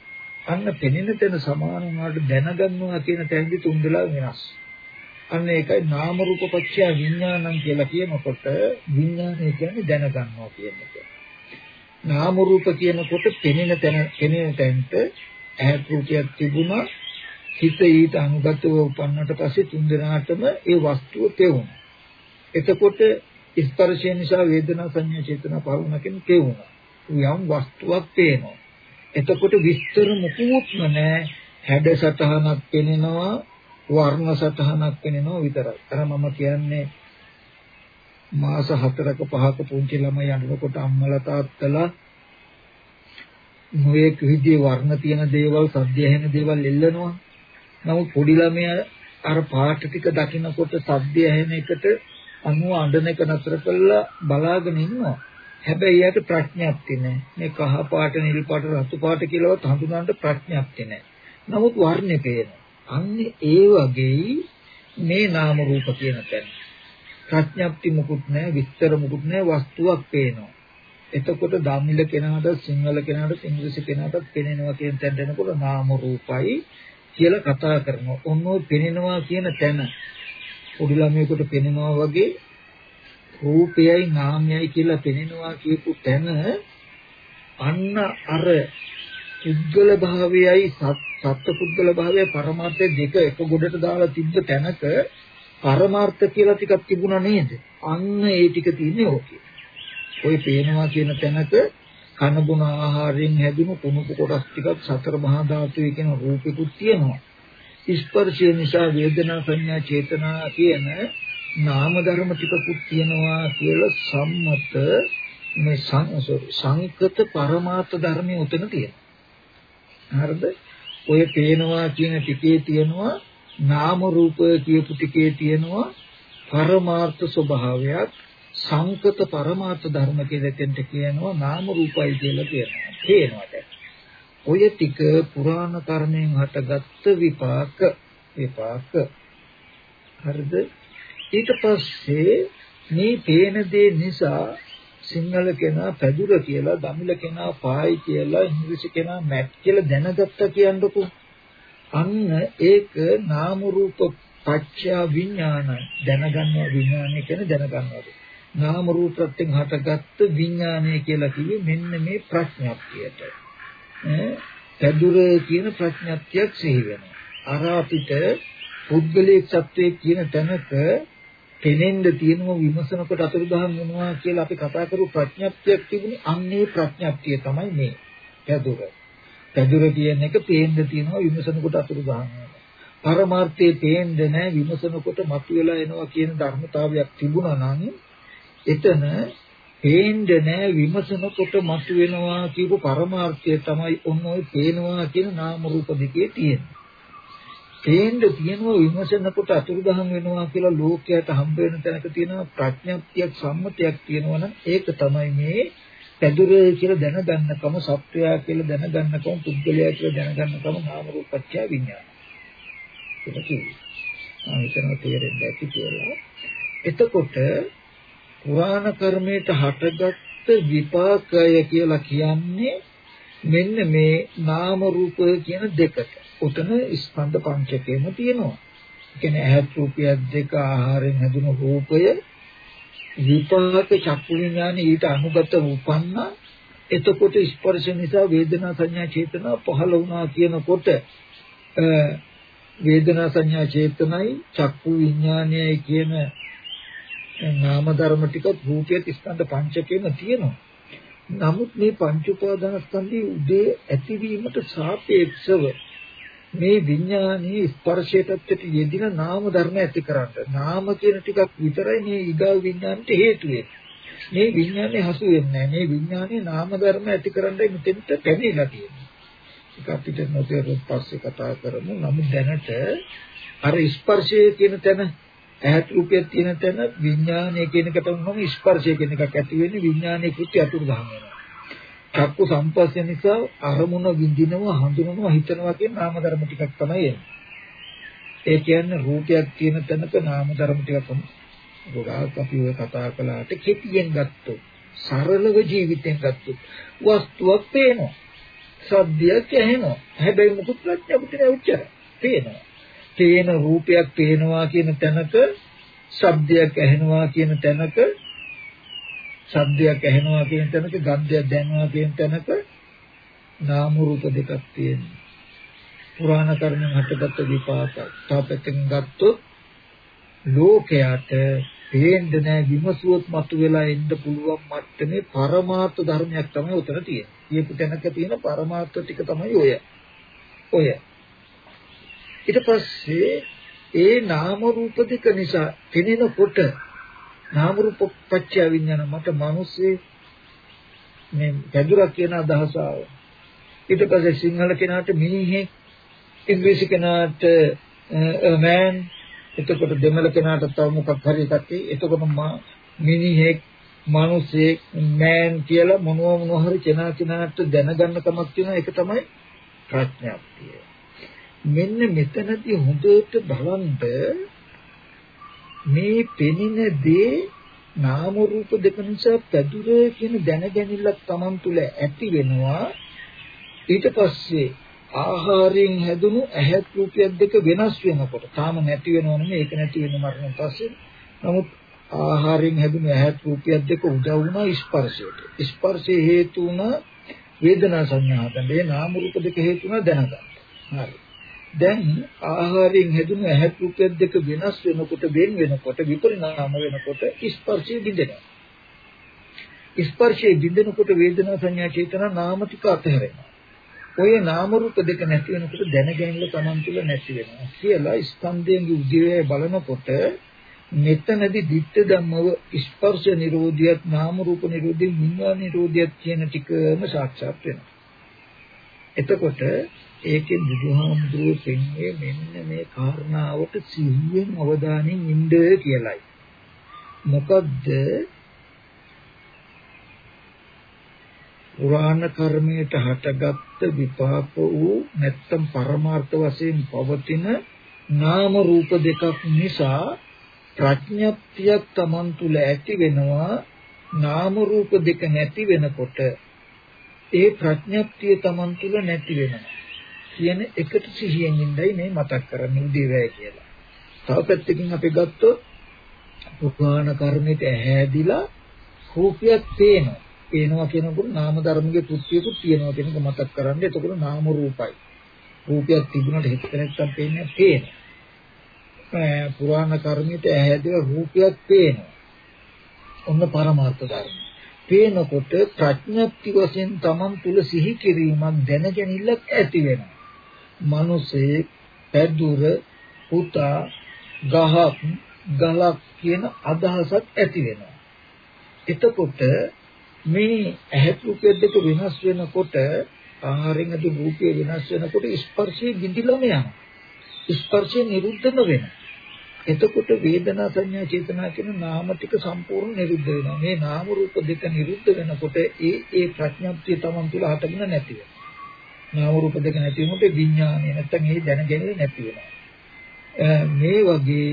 අන්න පෙනෙන තැන සමාන වුණාට දැනගන්නවා කියන තැනදි තුන්දලා වෙනස්. අන්න ඒකයි නාම රූප පත්‍ය විඥානං කියලා කියනකොට විඥානය කියන්නේ දැනගන්නවා කියන එක. නාම රූප කියනකොට පෙනෙන තැන පෙනෙන තැනට ඇහැ රූපයක් තිබුණා හිත ඊට අනුගතව උපන්නට පස්සේ තුන්දෙනාටම ඒ වස්තුව තෙවුණා. එතකොට ස්පර්ශය නිසා වේදනා සංඥා චේතනා පහළ වෙන තෙවුණා. යම් වස්තුවක් පේනවා. එතකොට විස්තර මොකුත්ම නැහැ. හැඩ සතහනක් පෙනෙනවා, වර්ණ සතහනක් පෙනෙනවා විතරයි. අර මම කියන්නේ මාස 4ක 5ක පුංචි ළමයි යනකොට අම්මලා තාත්තලා නොයෙක් විදිහේ වර්ණ තියෙන දේවල්, සද්ද ඇහෙන දේවල් එල්ලනවා. නමුත් පොඩි ළමයා අර පාට ටික දකිනකොට සද්ද ඇහෙන එකට අනුව අඬන එක නතර කරලා බලාගෙන ඉන්නවා. හැබැයි යාට ප්‍රඥාප්තිය නැහැ. මේ කහ පාට, නිල් පාට, රතු පාට කියලාවත් හඳුනන්න ප්‍රඥාප්තිය නැහැ. නමුත් වර්ණේ පේනවා. අන්නේ ඒ වගේ මේ නාම රූප කියන තැන. ප්‍රඥාප්ති මුකුත් නැහැ, විස්තර මුකුත් නැහැ, වස්තුවක් පේනවා. එතකොට ධම්මිල කෙනාට, සිංහල කෙනාට, ඉංග්‍රීසි කෙනාට පේනවා කියන තැන දෙනකොට නාම රූපයි කියලා කතා කරනවා. ඔන්නෝ පෙනෙනවා කියන තැන පොඩි ළමයෙකුට පෙනෙනවා වගේ රූපයයි නාමයයි කියලා පෙනෙනවා කියපු තැන අන්න අර පුද්ගල භාවයයි සත්ත්ව පුද්ගල භාවයයි පරමාර්ථය දෙක එක ගොඩට දාලා තිබ්බ තැනක පරමාර්ථ කියලා ටිකක් තිබුණා නේද? අන්න ඒ ටික තියෙන්නේ ඕකේ. ওই පේනවා කියන තැනක කන බොන ආහාරයෙන් හැදුණු කුණුප කොටස් ටිකක් සතර මහා ධාතුවේ කියන රූපිකුත් තියෙනවා. ස්පර්ශය නිසා වේදනා සංඥා චේතනා කියන නාම ධර්ම ටිකකුත් තියෙනවා කියලා සම්මත මේ සංකත පරමාර්ථ ධර්මයේ උතන තියෙනවා. හරිද? ඔය පේනවා කියන ටිකේ තියෙනවා නාම රූප කියපු ටිකේ තියෙනවා පරමාර්ථ ස්වභාවයක් සංකත පරමාර්ථ ධර්ම කියලා දෙන්න කියනවා නාම රූපයි කියලා කියනවා. තේනවා දැන්. ඔය ටික පුරාණ කර්මයෙන් හටගත්ත විපාක විපාක හරිද ඊට පස්සේ මේ පේන දේ නිසා සිංහල කෙනා පැදුර කියලා දමිළ කෙනා පායි කියලා ඉංග්‍රීසි කෙනා මැට් කියලා දැනගත්තා කියන්නකො. අන්න ඒක නාම රූප පච්චා විඥාන දැනගන්නවා. විඥානය කියන්නේ දැනගන්නවා. නාම රූපයෙන් හටගත්ත විඥානය කියලා කිව්වේ මෙන්න මේ ප්‍රඥාප්තියට. පැදුර කියන ප්‍රඥාප්තියක් සිහි වෙනවා. අර අපිට පුද්ගලික සත්වයේ කියන තැනක පෙනෙන්න තියෙනවා විමසනකොට අතුරුදහන් වෙනවා කියලා අපි කතා කරු ප්‍රඥප්තියක් තිබුණේ අන්නේ ප්‍රඥප්තිය තමයි මේ පැදුර. පැදුර කියන එක පේන්න තියෙනවා විමසනකොට අතුරුදහන් වෙනවා. පරමාර්ථයේ පේන්නේ නැහැ විමසනකොට මතුවලා එනවා කියන ධර්මතාවයක් තිබුණා නම් එතන පේන්නේ නැහැ විමසනකොට මතුවෙනවා කියපු පරමාර්ථය තමයි ඔන්න ඔය පේනවා කියන නාම රූප දෙකේ තියෙන්නේ. පේන්න තියෙනවා විමසනකොට අතුරුදහන් වෙනවා කියලා ලෝකයට හම්බ වෙන තැනක තියෙනවා ප්‍රඥප්තියක් සම්මතයක් තියෙනවා නම් ඒක තමයි මේ පැදුරේ කියලා දැනගන්නකම සත්වයා කියලා දැනගන්නකම පුද්ගලයා කියලා දැනගන්නකම නාම රූපච්ඡ විඥාන. ඒක කිව්වේ. ආ හිතනවා තේරෙන්නේ නැති කියලා. එතකොට පුරාණ කර්මයට හටගත්ත විපාකය කියලා කියන්නේ මෙන්න මේ නාම රූප කියන දෙකට. උතන ස්කන්ධ පංචකයම තියෙනවා. ඒ කියන්නේ ඇහත් රූපයක් දෙක ආහාරයෙන් හැදුණු රූපය විපාක චක්කු විඥාන ඊට අනුගත උපන්න එතකොට ස්පර්ශ නිසා වේදනා සංඥා චේතනා පහළ වුණා කියනකොට වේදනා සංඥා චේතනයි චක්කු විඥානයයි කියන නාම ධර්ම ටික රූපයේ ස්කන්ධ පංචකේම තියෙනවා. නමුත් මේ පංච උපාදානස්කන්ධයේ උදේ ඇතිවීමට සාපේක්ෂව මේ විඥානීය ස්පර්ශයටත් යෙදින නාම ධර්ම ඇති කරන්න. නාම කියන ටිකක් විතරයි මේ ඊගාව විඥානට හේතු මේ විඥානේ හසු වෙන්නේ මේ විඥානේ නාම ධර්ම ඇති කරන්නයි මෙතෙන්ට පැමිණලා තියෙන්නේ. ඒක අපිට නොතේරුම් පස්සේ කතා කරමු. නමුත් දැනට අර ස්පර්ශය කියන තැන ඇහත් රූපයක් තියෙන තැන විඥානය කියන එකට වුණොම ස්පර්ශය කියන එකක් ඇති වෙන්නේ විඥානයේ කෘත්‍ය අතුරු දහම වෙනවා. චක්කු සම්පස්ය නිසා අරමුණ විඳිනවා හඳුනනවා හිතනවා කියන නාම ධර්ම ටිකක් තමයි එන්නේ. ඒ කියන්නේ රූපයක් තියෙන තැනක නාම ධර්ම ටිකක් ගොඩාක් අපි ඔය කතා කළාට කෙටියෙන් ගත්තොත් සරලව ජීවිතෙන් ගත්තොත් වස්තුවක් පේනවා. සද්දයක් ඇහෙනවා. හැබැයි මුකුත් ප්‍රඥාපුත නෑ උච්චර. පේනවා. පේන රූපයක් පේනවා කියන තැනක ශබ්දයක් ඇහෙනවා කියන තැනක ශබ්දයක් ඇහෙනවා කියන තැනක ගන්ධයක් දැනෙනවා කියන තැනක නාම රූප දෙකක් තියෙනවා. පුරාණ කර්මෙන් හටගත්ත විපාක. තාපෙන් ගත්තොත් ලෝකයට පේන්නේ නැහැ විමසුවොත් මතුවලා එන්න පුළුවන් මට්ටමේ පරමාර්ථ ධර්මයක් තමයි උතන තියෙන්නේ. ඊපු තැනක තියෙන පරමාර්ථ ටික තමයි ඔය. ඔය. ඊට පස්සේ ඒ නාම රූප දෙක නිසා පෙනෙනකොට නාම රූප පත්‍ය විඥාන මට මිනිස්සේ මේ පැදුරක් කියන අදහස ආවා. ඊට පස්සේ සිංහල කෙනාට මිනිහෙක් ඉංග්‍රීසි කෙනාට මෑන් එතකොට දෙමළ කෙනාට තව මොකක් හරි එකක් එතකොට මිනිහෙක් මිනිසෙක් මෑන් කියලා මොනවා මොනවා හරි කෙනා කෙනාට දැනගන්න කමක් තියෙන එක තමයි ප්‍රඥාප්තිය. මෙන්න මෙතනදී හොඳට බලන්න මේ පෙනෙන දේ නාම රූප දෙක නිසා පැදුර කියන දැනගැනිල්ලක් Taman තුල ඇති වෙනවා. ඊට පස්සේ ආහාරයෙන් හැදුණු ඇහත් රූපයක් දෙක වෙනස් වෙනකොට තාම නැති වෙනව නෙමෙයි ඒක නැති වෙන මරණ පස්සේ. නමුත් ආහාරයෙන් හැදුණු ඇහත් රූපයක් දෙක උදව් වුණා ස්පර්ශයට. ස්පර්ශයේ හේතු වුණා වේදනා සංඥා හදන්න ඒ නාම රූප දෙක හේතු වුණා දැනගන්න. හරි. දැන් ආහාරයෙන් හැදුණු ඇහත් රූපයක් දෙක වෙනස් වෙනකොට වෙන වෙනකොට විපරිණාම වෙනකොට ස්පර්ශය බිඳෙනවා. ස්පර්ශයේ බින්දනකොට වේදනා සංඥා චේතනා නාම ටික අතහැරෙනවා. ඔය නාම රූප දෙක නැති වෙනකොට දැනගැනීම Taman තුල නැති වෙනවා. කියලා ස්කන්ධයන්ගේ උදේවැය බලනකොට මෙතනදී ditta ධම්මව ස්පර්ශ නිරෝධියත් නාම රූප නිරෝධිය විඤ්ඤාණ නිරෝධියත් කියන ටිකම සාක්ෂාත් වෙනවා. එතකොට ඒකේ බුදුහාමුදුරුවෝ පෙන්වන්නේ මෙන්න මේ කාරණාවට සිහියෙන් අවධානයෙන් ඉන්න කියලයි. මොකද්ද? පුරාණ කර්මයට හටගත් විපාක වූ නැත්තම් පරමාර්ථ වශයෙන් පවතින නාම රූප දෙකක් නිසා ප්‍රඥප්තියක් Taman තුල ඇති වෙනවා. නාම රූප දෙක නැති වෙනකොට ඒ ප්‍රඥප්තිය Taman තුල නැති වෙනවා. කියන එකට සිහියෙන් ඉඳයි මේ මතක් කරන්නේ උදේවැය කියලා. තව පැත්තකින් අපි ගත්තොත් පුරාණ කර්මයට ඇහැදිලා රූපයක් පේනවා. පේනවා කියනකොට නාම ධර්මයේ කෘත්‍යකුත් තියෙනවා කියන එක මතක් කරන්නේ. එතකොට නාම රූපයි. රූපයක් තිබුණාට හිත නැත්තම් පේන්නේ පේනවා. පුරාණ කර්මයට ඇහැදිලා රූපයක් පේනවා. ඔන්න පරමාර්ථ ධර්ම. පේනකොට ප්‍රඥප්ති වශයෙන් තමන් තුල සිහි කිරීමක් දැනගැනිල්ලක් ඇති වෙනවා. මනුසේ පැදුර පුතා ගහක් ගලක් කියන අදහසක් ඇති වෙනවා. එතකොට මේ ඇහත් රූපය දෙක වෙනස් වෙනකොට ආහාරයෙන් අද රූපය වෙනස් වෙනකොට ස්පර්ශයේ බිඳිලම යනවා. ස්පර්ශය නිරුද්ධම වෙනවා. එතකොට වේදනා සංඥා චේතනා කියන නාම ටික සම්පූර්ණ නිරුද්ධ වෙනවා. මේ නාම රූප දෙක නිරුද්ධ වෙනකොට ඒ ඒ ප්‍රඥාප්තිය Taman තුල හටගෙන නැති වෙනවා. නාම රූප දෙක නැති වෙනකොට විඥානය නැත්තම් ඒ දැනගැනීම නැති වෙනවා. මේ වගේ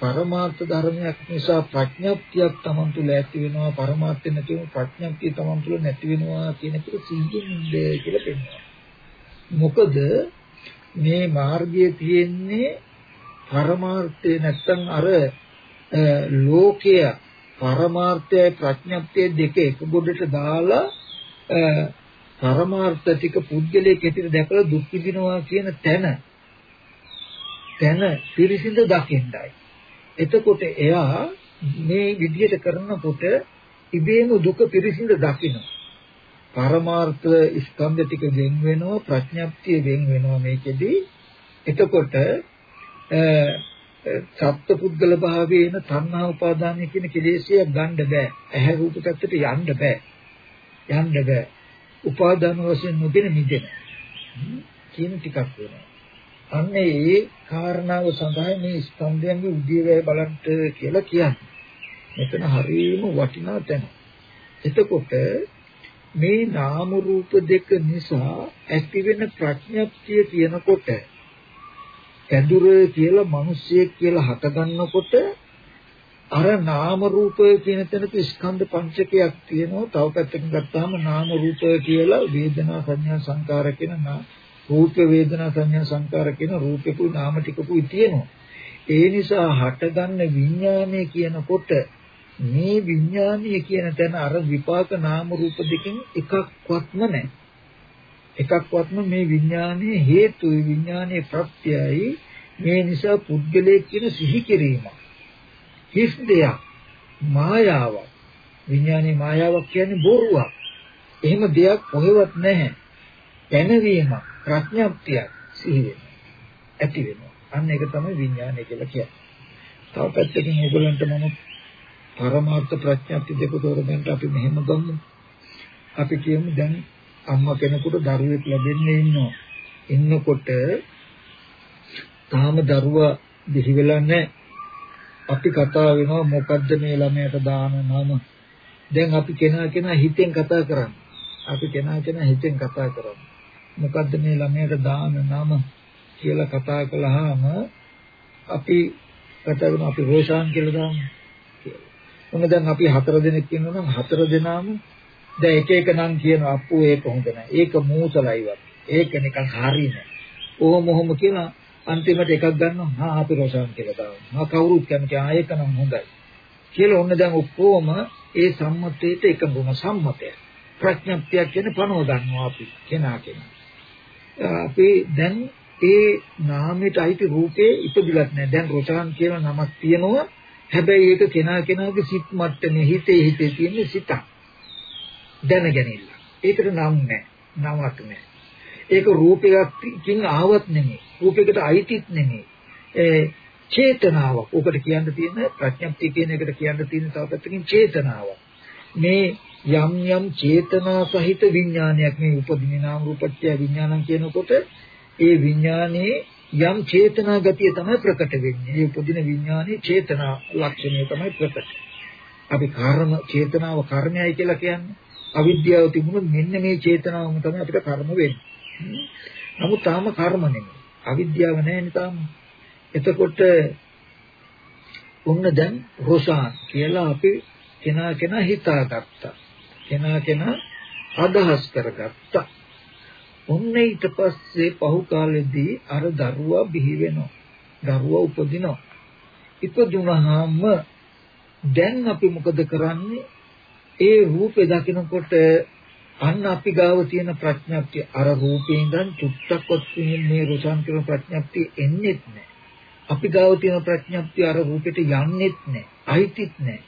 පරමාර්ථ ධර්මයක් නිසා ප්‍රඥප්තියක් Taman තුල ඇති වෙනවා පරමාර්ථය නැති වුණු ප්‍රඥප්තිය Taman තුල නැති වෙනවා කියන එක සිහියෙන් ඉන්නේ කියලා පෙන්නනවා. මොකද මේ මාර්ගයේ තියෙන්නේ පරමාර්ථය නැත්තම් අර ලෝකය පරමාර්ථයයි ප්‍රඥප්තිය දෙක එක ගොඩට දාලා පරමාර්ථ ටික පුද්ගලයේ කෙටිද දැකලා දුක් විඳිනවා කියන තැන තැන පිරිසිඳ දකින්නයි එතකොට එයා මේ විදිහට කරනකොට ඉබේම දුක පිරිසිඳ දකින්න. පරමාර්ථ ස්කන්ධ ටික වෙන් වෙනවා ප්‍රඥප්තිය වෙන් වෙනවා මේකෙදී. එතකොට සත්පුද්ගල භාවයේන තණ්හා උපාදානය කියන කෙලෙසිය ගන්න බෑ. ඇහැ රූප පැත්තට යන්න බෑ. යන්න බෑ. උපාදාන වශයෙන් නොගෙන මිදෙන. කියන ටිකක් වෙනවා. අන්න ඒ කාරණාව සඳහා මේ ස්කන්ධයන්ගේ උදේවැය බලන්න කියලා කියන්නේ. මෙතන හරියම වටිනා තැන. එතකොට මේ නාම රූප දෙක නිසා ඇතිවෙන ප්‍රඥප්තිය කියනකොට පැදුර කියලා මිනිස්සෙක් කියලා හටගන්නකොට අර නාම රූපය කියන තැනක ස්කන්ධ පංචකයක් තියෙනවා. තව පැත්තකින් ගත්තාම නාම රූපය කියලා වේදනා සංඥා සංකාර කියන රූප වේදනා සංඥා සංකාර කියන රූපෙකුයි නාම ටිකකුයි තියෙනවා. ඒ නිසා හටගන්න විඥානය කියනකොට මේ විඥානීය කියන තැන අර විපාක නාම රූප දෙකෙන් එකක්වත්ම නැහැ. එකක්වත්ම මේ විඥානයේ හේතුයි විඥානයේ ප්‍රත්‍යයයි මේ නිසා පුද්ගලයේ කියන සිහි කිරීම. හිස් දෙයක් මායාවක් විඥානයේ මායාවක් කියන්නේ බොරුවක්. එහෙම දෙයක් කොහෙවත් නැහැ. දැනවීමක් ප්‍රඥාප්තියක් සිහි වෙනවා. ඇති වෙනවා. අන්න ඒක තමයි විඥානය කියලා කියන්නේ. තව පැත්තකින් ඒගොල්ලන්ට මම පරමාර්ථ ප්‍රඥාප්ති දෙක තෝරගන්න අපි මෙහෙම ගමු. අපි කියමු දැන් අම්මා කෙනෙකුට දරුවෙක් ලැබෙන්නේ ඉන්නවා. ඉන්නකොට තාම දරුවා දිහි වෙලා නැහැ. අපි කතා වෙනවා මොකද්ද මේ ළමයට දාන නම. දැන් අපි කෙනා කෙනා හිතෙන් කතා කරන්නේ. අපි කෙනා කෙනා හිතෙන් කතා කරන්නේ. මොකද්ද මේ ළමයට දාන නම කියලා කතා කළාම අපි කතා කරන අපි රෝෂාන් කියලා දාමු කියලා. මොන දැන් අපි හතර දෙනෙක් ඉන්නවා නම් හතර දෙනාම දැන් එක එක නම් කියන අප්පු ඒක හොඳ නැහැ. ඒක මූසලයිවත්. ඒක නිකන් හරිනේ. ඕම ඔහොම කියලා අන්තිමට එකක් ගන්නවා. හා අපි රෝෂාන් කියලා දාමු. මා කවුරුත් කැමති ආ ඒක නම් හොඳයි. කියලා ඔන්න දැන් ඔක්කොම ඒ සම්මතයට එකඟුම සම්මතය. ප්‍රඥප්තියක් කියන්නේ පනව ගන්නවා අපි කෙනා කෙනා. අපි දැන් ඒ නාමයට අයිති රූපේ ඉපදිලත් නැහැ. දැන් රොචාන් කියන නමක් තියෙනවා. හැබැයි ඒක කෙනා කෙනාගේ සිත් මට්ටමේ හිතේ හිතේ තියෙන සිතක්. දැනගැනින්න. ඒකට නම් නැහැ. නමක් නැහැ. ඒක රූපයකින් ආවත් නෙමෙයි. රූපයකට අයිතිත් නෙමෙයි. ඒ චේතනාවක්. ඔකට කියන්න තියෙන ප්‍රඥප්තිය කියන එකට කියන්න තියෙන තව පැත්තකින් චේතනාවක්. මේ යම් යම් චේතනා සහිත විඥානයක් මේ උපදින නාම රූපත්‍ය විඥානං කියනකොට ඒ විඥානයේ යම් චේතනා ගතිය තමයි ප්‍රකට වෙන්නේ. ඒ උපදින විඥානයේ චේතනා ලක්ෂණය තමයි ප්‍රකට. අපි කර්ම චේතනාව කර්මයයි කියලා කියන්නේ. අවිද්‍යාව තිබුණොත් මෙන්න මේ චේතනාවම තමයි අපිට කර්ම වෙන්නේ. නමුත් තාම කර්ම නෙමෙයි. අවිද්‍යාව නැහැ තාම. එතකොට ඔන්න දැන් රෝසාන් කියලා අපි කෙනා කෙනා හිතාගත්තා. කෙනා කෙනා අදහස් කරගත්තා. ඔන්න ඊට පස්සේ පහු කාලෙදී අර දරුවා බිහි වෙනවා. දරුවා උපදිනවා. ඉපදුනහම දැන් අපි මොකද කරන්නේ? ඒ රූපේ දකිනකොට අන්න අපි ගාව තියෙන ප්‍රඥප්තිය අර රූපේ ඉඳන් චුට්ටක්වත් මේ රුසන් කියන ප්‍රඥප්තිය එන්නේත් නැහැ. අපි ගාව තියෙන ප්‍රඥප්තිය අර රූපෙට යන්නේත් නැහැ. අයිතිත් නැහැ.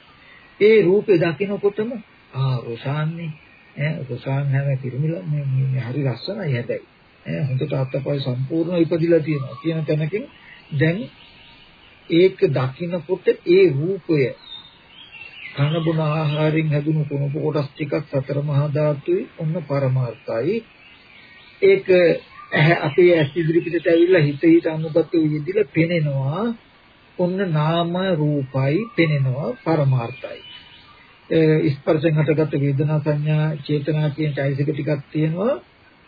ඒ රූපේ දකිනකොටම ආ රුසාන්නේ ඈ රුසාන් හැම පිරිමිලා මේ හරි ලස්සනයි හැබැයි. ඈ හොඳට අත්පය සම්පූර්ණ ඉපදිලා තියෙනවා කියන තැනකින් දැන් ඒක දකිනකොට ඒ රූපය කන බොන ආහාරයෙන් හැදුණු කුණප කොටස් ටිකක් සතර මහා ධාතුයි ඔන්න පරමාර්ථයි. ඒක අපේ ඇස් ඉදිරි පිටට ඇවිල්ලා හිත හිත අනුගත වෙදිලා පෙනෙනවා. ඔන්න නාම රූපයි පෙනෙනවා පරමාර්ථයි. ස්පර්ශයෙන් හටගත්ත වේදනා සංඥා චේතනා කියන চৈতසික ටිකක් තියෙනවා.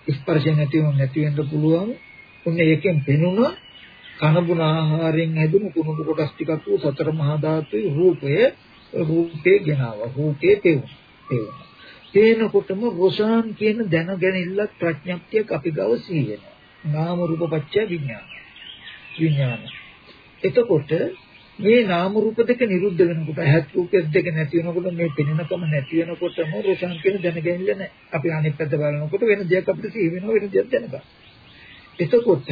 ස්පර්ශයෙන් නැතිව නැති වෙන්න පුළුවන්. ඔන්න ඒකෙන් පෙනුණා. කනබුන ආහාරයෙන් හැදුණු කුණු කොටස් ටිකක් වූ සතර මහා ධාතුයි රූපය. රූපේ ගෙනාව රූපේ පෙවුණා පේනකොටම රොෂාන් කියන දැනගැනිල්ලක් ප්‍රඥප්තියක් අපි ගාව සිහි වෙනවා නාම රූප පත්‍ය විඥාන විඥාන එතකොට මේ නාම රූප දෙක නිරුද්ධ වෙනකොට ඇහත් රූපෙත් දෙක නැති වෙනකොට මේ පෙනෙනකම නැති වෙනකොටම රෝෂන් කියන දැනගැනිල්ල නැහැ. අපි අනිත් පැත්ත බලනකොට වෙන දෙයක් අපිට සිහි වෙනවා වෙන දෙයක් දැනගන්න. එතකොට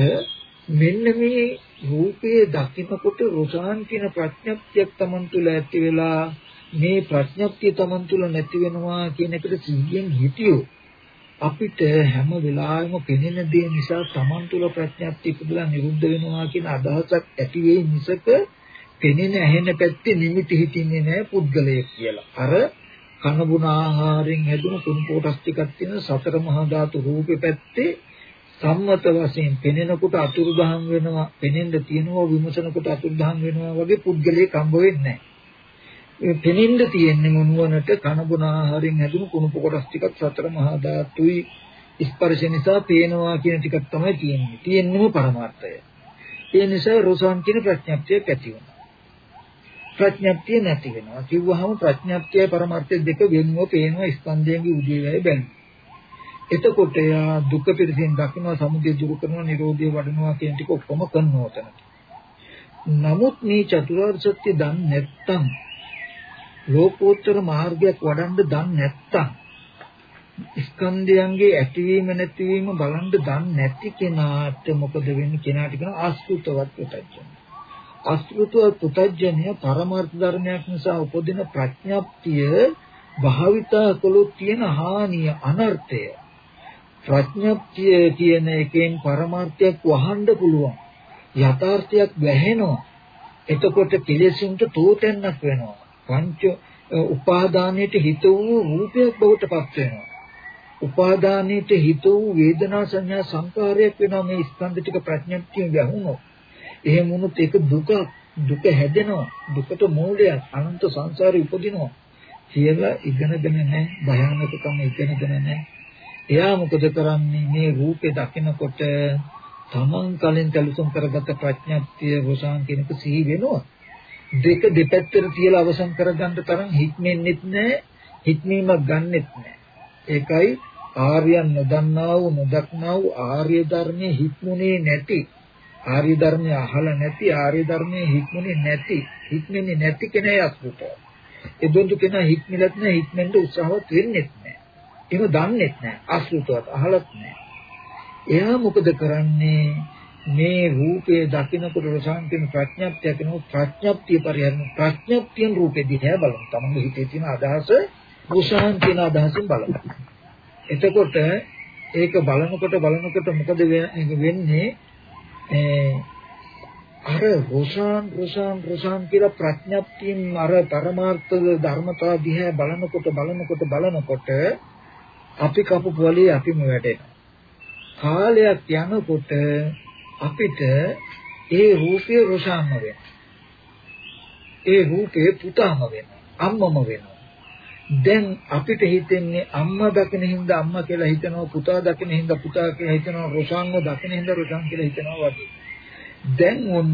මෙන්න මේ රූපයේ දකින්නකොට රෝෂාන් කියන ප්‍රඥප්තියක් Taman තුල ඇති වෙලා මේ ප්‍රඥප්තිය Taman තුල නැති වෙනවා කියන එකට සිහියෙන් හිටියෝ අපිට හැම වෙලාවෙම පෙනෙන දේ නිසා Taman තුල ප්‍රඥප්තිය ඉපදලා නිරුද්ධ වෙනවා කියන අදහසක් ඇති වෙයි මිසක පෙනෙන ඇහෙන පැත්තේ නිමිති හිටින්නේ නැහැ පුද්ගලයෙක් කියලා. අර කන බුන ආහාරයෙන් හැදුණු කුණු කොටස් ටිකක් තියෙන සතර මහා ධාතු රූපේ පැත්තේ සම්මත වශයෙන් පෙනෙනකොට අතුරුදහන් වෙනවා, පෙනෙන්න තියෙනවා විමසනකොට අතුරුදහන් වෙනවා වගේ පුද්ගලයෙක් හම්බ වෙන්නේ නැහැ. පෙනෙන්න තියෙන්නේ මොනුවනට කන බුන ආහාරයෙන් හැදුණු කුණු කොටස් ටිකක් සතර මහා ධාතුයි ස්පර්ශ නිසා පේනවා කියන ටිකක් තමයි තියෙන්නේ. තියෙන්නම පරමාර්ථය. ඒ නිසා රෝසන් කියන ප්‍රඥප්තිය පැති වෙනවා. ප්‍රඥප්තිය නැති වෙනවා. කිව්වහම ප්‍රඥප්තිය පරමාර්ථය දෙක වෙනව පේනවා ස්කන්ධයන්ගේ උදේවැය බැලු. එතකොට යා දුක පිළිසින් දකිනවා සමුදය දුරු කරනවා නිරෝධය වඩනවා කියන ටික ඔක්කොම කරනවා තන. නමුත් මේ චතුරාර්ය සත්‍ය දන්නේ නැත්තම් ලෝකෝත්තර මාර්ගයක් වඩන්න දන්නේ නැත්තම් ස්කන්ධයන්ගේ ඇතිවීම නැතිවීම බලන්න දන්නේ නැති කෙනාට මොකද වෙන්නේ කෙනාට කියන ආස්කෘතවත් පුතඥ. අසෘතව පුතඥය පරමාර්ථ ධර්මයක් නිසා උපදින ප්‍රඥප්තිය භාවිතා කළොත් තියෙන හානිය අනර්ථය ප්‍රඥප්තිය කියන එකෙන් පරමාර්ථයක් වහන්න පුළුවන්. යථාර්ථයක් වැහෙනවා. එතකොට කෙලෙසුන්ට තෝතැන්නක් වෙනවා. පංච උපාදානයේට හිත වූ රූපයක් බවට පත් වෙනවා. උපාදානයේට හිත වූ වේදනා සංඥා සංකාරයක් වෙනවා මේ ස්කන්ධ ටික ප්‍රඥප්තිය ගැහුණොත් එහෙම වුණොත් ඒක දුක දුක හැදෙනවා. දුකට මූලයක් අනන්ත සංසාරේ උපදිනවා. කියලා ඉගෙනගෙන නැහැ. භයානකකම ඉගෙනගෙන නැහැ. එයා මොකද කරන්නේ මේ රූපේ දකිනකොට තමන් කලින් තලුසම් කරගත්ත ප්‍රඥප්තිය රෝසාන් කෙනෙකු සිහි වෙනවා දෙක දෙපැත්තට තියලා අවසන් කරගන්න තරම් හික්මෙන්නෙත් නැහැ හික්මීමක් ගන්නෙත් නැහැ ඒකයි ආර්යයන් නොදන්නා වූ නොදක්නා වූ ආර්ය ධර්මයේ හික්මුනේ නැති ආර්ය ධර්මය අහලා නැති ආර්ය ධර්මයේ හික්මුනේ නැති හික්මන්නේ නැති කෙනා අසුත. ඒ බඳු කෙනා හික්මිලත් නැහැ හික්මෙන්න උත්සාහවත් වෙන්නේත් නැහැ. ඒක දන්නේත් නැහැ අසුතවත් අහලත් නැහැ. එයා මොකද කරන්නේ මේ රූපේ දකිනකොට රසාන්තින ප්‍රඥප්තිය කියනවා ප්‍රඥප්තිය පරිහරණ ප්‍රඥප්තියෙන් රූපේ දිහා බලමු. තමන්ගේ හිතේ තියෙන අදහස රසාන්තින අදහසින් බලමු. එතකොට ඒක බලනකොට බලනකොට මොකද වෙන්නේ? අර රෝෂාන් රෝෂාන් රෝෂාන් කියලා ප්‍රඥප්තියෙන් අර පරමාර්ථ ධර්මතා දිහා බලනකොට බලනකොට බලනකොට අපි කපු පොලේ අපිම වැටෙනවා. කාලයක් යනකොට අපිට ඒ රූපේ රෝෂාන්ම වෙනවා. ඒ රූපේ පුතාම වෙනවා. අම්මම වෙනවා. දැන් අපිට හිතෙන්නේ අම්මා දකින හින්දා අම්මා කියලා හිතනවා පුතා දකින හින්දා පුතා කියලා හිතනවා රෝෂාන්ව දකින හින්දා රෝෂාන් කියලා හිතනවා වගේ. දැන් ඔන්න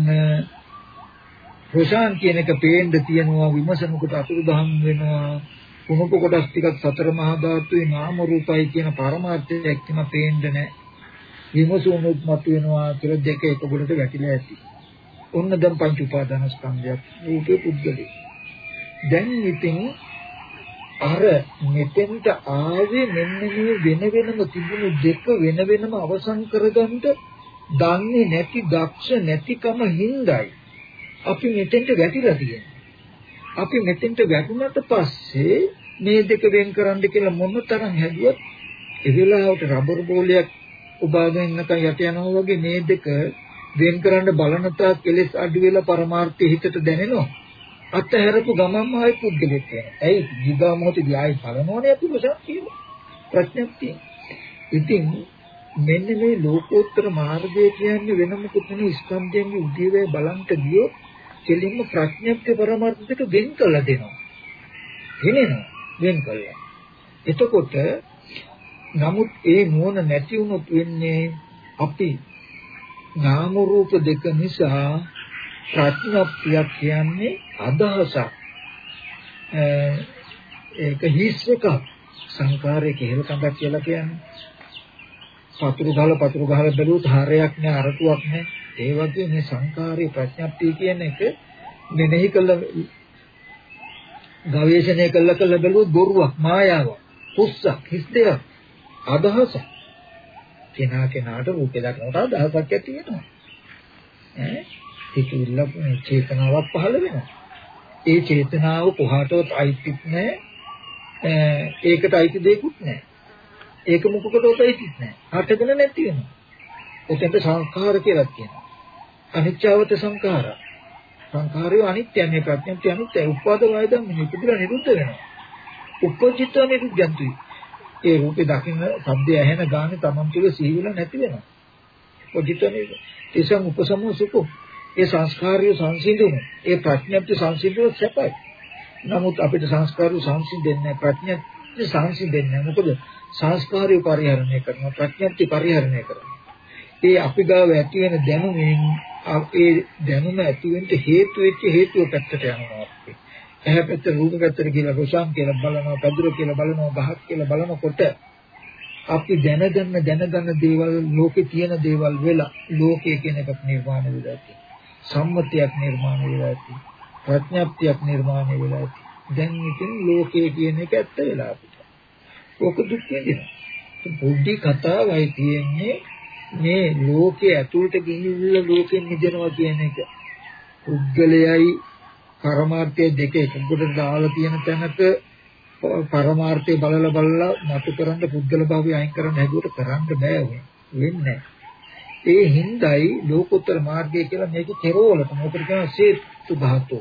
රොෂාන් කියන එක පේන්න තියනවා විමසනකොට අතුරුදහන් වෙනවා කුණුප කොටස් ටිකක් සතර මහා ධාතුවේ නාම රූපයි කියන පරමාර්ථය එක්කම පේන්න නැහැ. විමසුමුත් මත වෙනවා කියලා දෙක එක ගොඩට වැටිලා ඇති. ඔන්න දැන් පංච උපාදාන ස්කන්ධයක් රූපේ පුද්ගලයි. දැන් ඉතින් අර මෙතෙන්ට ආවේ මෙන්න මේ වෙන වෙනම තිබුණු දෙක වෙන වෙනම අවසන් කරගන්න දන්නේ නැති දක්ෂ නැතිකම හිඳයි අපි මෙතෙන්ට වැටිලා තියෙන්නේ. අපි මෙතෙන්ට වැටුණාට පස්සේ මේ දෙක වෙන් කරන්න කියලා මොන තරම් හැදුවත් ඒ වෙලාවට රබර් බෝලයක් උබාගෙන ඉන්නකන් යට යනවා වගේ මේ දෙක වෙන් කරන්න බලන තාක් කෙලස් අඩු වෙලා පරමාර්ථය හිතට දැනෙනවා. අත්හැරපු ගමන්ම ආයි පුද්ගලෙක් වෙනවා. ඇයි ජීවා මොහොතදී ආයි බලනෝනේ අපි ප්‍රසන්න ප්‍රඥප්තිය. ඉතින් මෙන්න මේ ලෝකෝත්තර මාර්ගය කියන්නේ වෙන මොකුත් නෙවෙයි ස්කන්ධයන්ගේ උදේවැය බලන්ට ගියොත් කෙලින්ම ප්‍රඥප්ති පරමාර්ථ දෙක වෙන් කළා දෙනවා. වෙනෙනවා වෙන් කළා. එතකොට නමුත් ඒ නුවණ නැති වුණොත් වෙන්නේ අපි නාම රූප දෙක නිසා ප්‍රඥප්තියක් කියන්නේ අදහසක්. ඒක හිස් එකක් සංකාරයේ කෙහෙල් කඳක් කියලා කියන්නේ පතුරු ගහලා පතුරු ගහලා බැලුවොත් හරයක් නෑ අරටුවක් නෑ ඒ වගේ මේ සංකාරී ප්‍රඥප්තිය කියන එක මෙනෙහි කළ ගවේෂණය කළ කළ බැලුවොත් බොරුවක් මායාවක් පුස්සක් හිස් දෙයක් අදහසක්. කෙනා කෙනාට රූපේ දක්නට අදහසක් ඇති වෙනවා. ඈ? හිතවිල්ල මේ චේතනාවක් පහළ වෙනවා. ඒ චේතනාව කොහාටවත් අයිතිත් නැහැ ඒකට අයිති දෙයක්වත් නැහැ ඒක මොකකටවත් ඇයිතිත් නැහැ. හටගෙන නැති වෙනවා. එතෙන්ට සංඛාර කියලා කියනවා. අනිත්‍යවත සංඛාර. සංඛාරය අනිත්‍යයි මේ ප්‍රඥප්තිය අනිත්‍යයි. උපාද වයදම් නිකුදිලා නිරුද්ධ වෙනවා. උපජිත නිරුද්ධන්තුයි. ඒ රූපේ දකින්න සද්දය ඇහෙන ගානේ Taman තුල සිහිවිලා නැති වෙනවා. උපජිත නිරුද්ධ. ඒසම් උපසමෝ සුඛ. ඒ සංස්කාරය සංසිඳුන. ඒ ප්‍රඥප්තිය සංසිඳුන සැපයි. නමුත් අපිට සංස්කාරය සංසිඳෙන්නේ ප්‍රඥප්තිය සංසිඳෙන්නේ මොකද සංස්කාරය පරිහරණය කරනවා ප්‍රඥප්ති පරිහරණය කරනවා. ඒ අපි ගාව ඇති වෙන දැනුමෙන් ඒ දැනුම ඇති වෙන්න හේතු වෙච්ච හේතුව පැත්තට යනවා අපි. එහැ පැත්ත රූප පැත්තට කියලා රොසම් කියලා බලනවා, පදුර කියලා බලනවා, ගහක් කියලා බලනකොට අපි දැනගන්න දැනගන්න දේවල් ලෝකේ තියෙන දේවල් වෙලා ලෝකයේ කියන එකක් නිර්මාණය වෙලා තියෙනවා. සම්මතියක් නිර්මාණය වෙලා තියෙනවා. ප්‍රඥප්තියක් නිර්මාණය වෙලා තියෙනවා. දැන් ඉතින් ලෝකයේ කියන එක ඇත්ත වෙලා ඕක දුක් විඳිනවා. බුද්ධි කතාවයි තියෙන්නේ මේ ලෝකයේ ඇතුළට ගිහිල්ලා ලෝකෙන් මිදෙනවා කියන එක. පුද්ගලයයි පරමාර්ථය දෙක එකකට දාලා තියෙන තැනක පරමාර්ථය බලලා බලලා මතු කරන්න පුද්ගල භාවය අයින් කරන්න හැදුවට කරන්න බෑ වෙන්නේ ඒ හිඳයි ලෝකෝත්තර මාර්ගය කියලා මේක කෙරවලට මොකද කියන සේතු ධාතු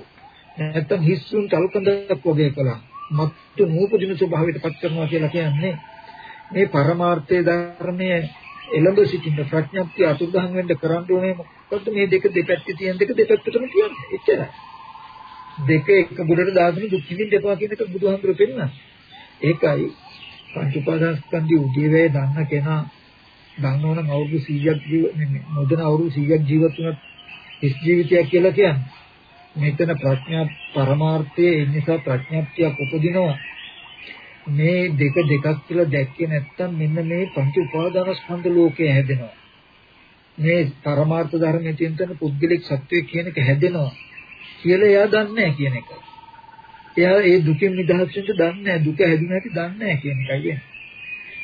නැත්තම් හිස්සුන් තල්කඳක් වගේ කළා. මත්තු නූපදින ස්වභාවයට පත් කරනවා කියලා කියන්නේ මේ පරමාර්ථයේ ධර්මයේ එළඹ සිටින ප්‍රඥප්තිය අතුරුදහන් වෙන්න කරන්න ඕනේ මොකද මේ දෙක දෙපැත්තේ තියෙන දෙක දෙපැත්තටම කියන්නේ? එච්චරයි. දෙක එක බුඩට දාගෙන දුක් විඳින්න එපා කියන එක බුදුහාමුදුරු පෙන්නන ඒකයි පංච උපාදානස්කන්ධي උදේවේ දන්න කෙනා දන්නවනම් අවුරුදු 100ක් ජීව නොදැන අවුරුදු 100ක් ජීවත් වුණත් හිස් ජීවිතයක් කියලා කියන්නේ. මෙතන ප්‍රඥා පරමාර්ථයේ ඒ නිසා ප්‍රඥාප්තියක් උපදිනවා. මේ දෙක දෙකක් කියලා දැක්කේ නැත්තම් මෙන්න මේ පංච උපාදානස්කන්ධ ලෝකය හැදෙනවා මේ පරමාර්ථ ධර්මයේ තියෙන තන පුද්ගලික සත්වයේ කියන එක හැදෙනවා කියලා එයා දන්නේ නැහැ කියන එක. එයා ඒ දුකින් නිදහස් වෙන්න දන්නේ නැහැ දුක හැදුන හැටි දන්නේ නැහැ කියන එකයි කියන්නේ.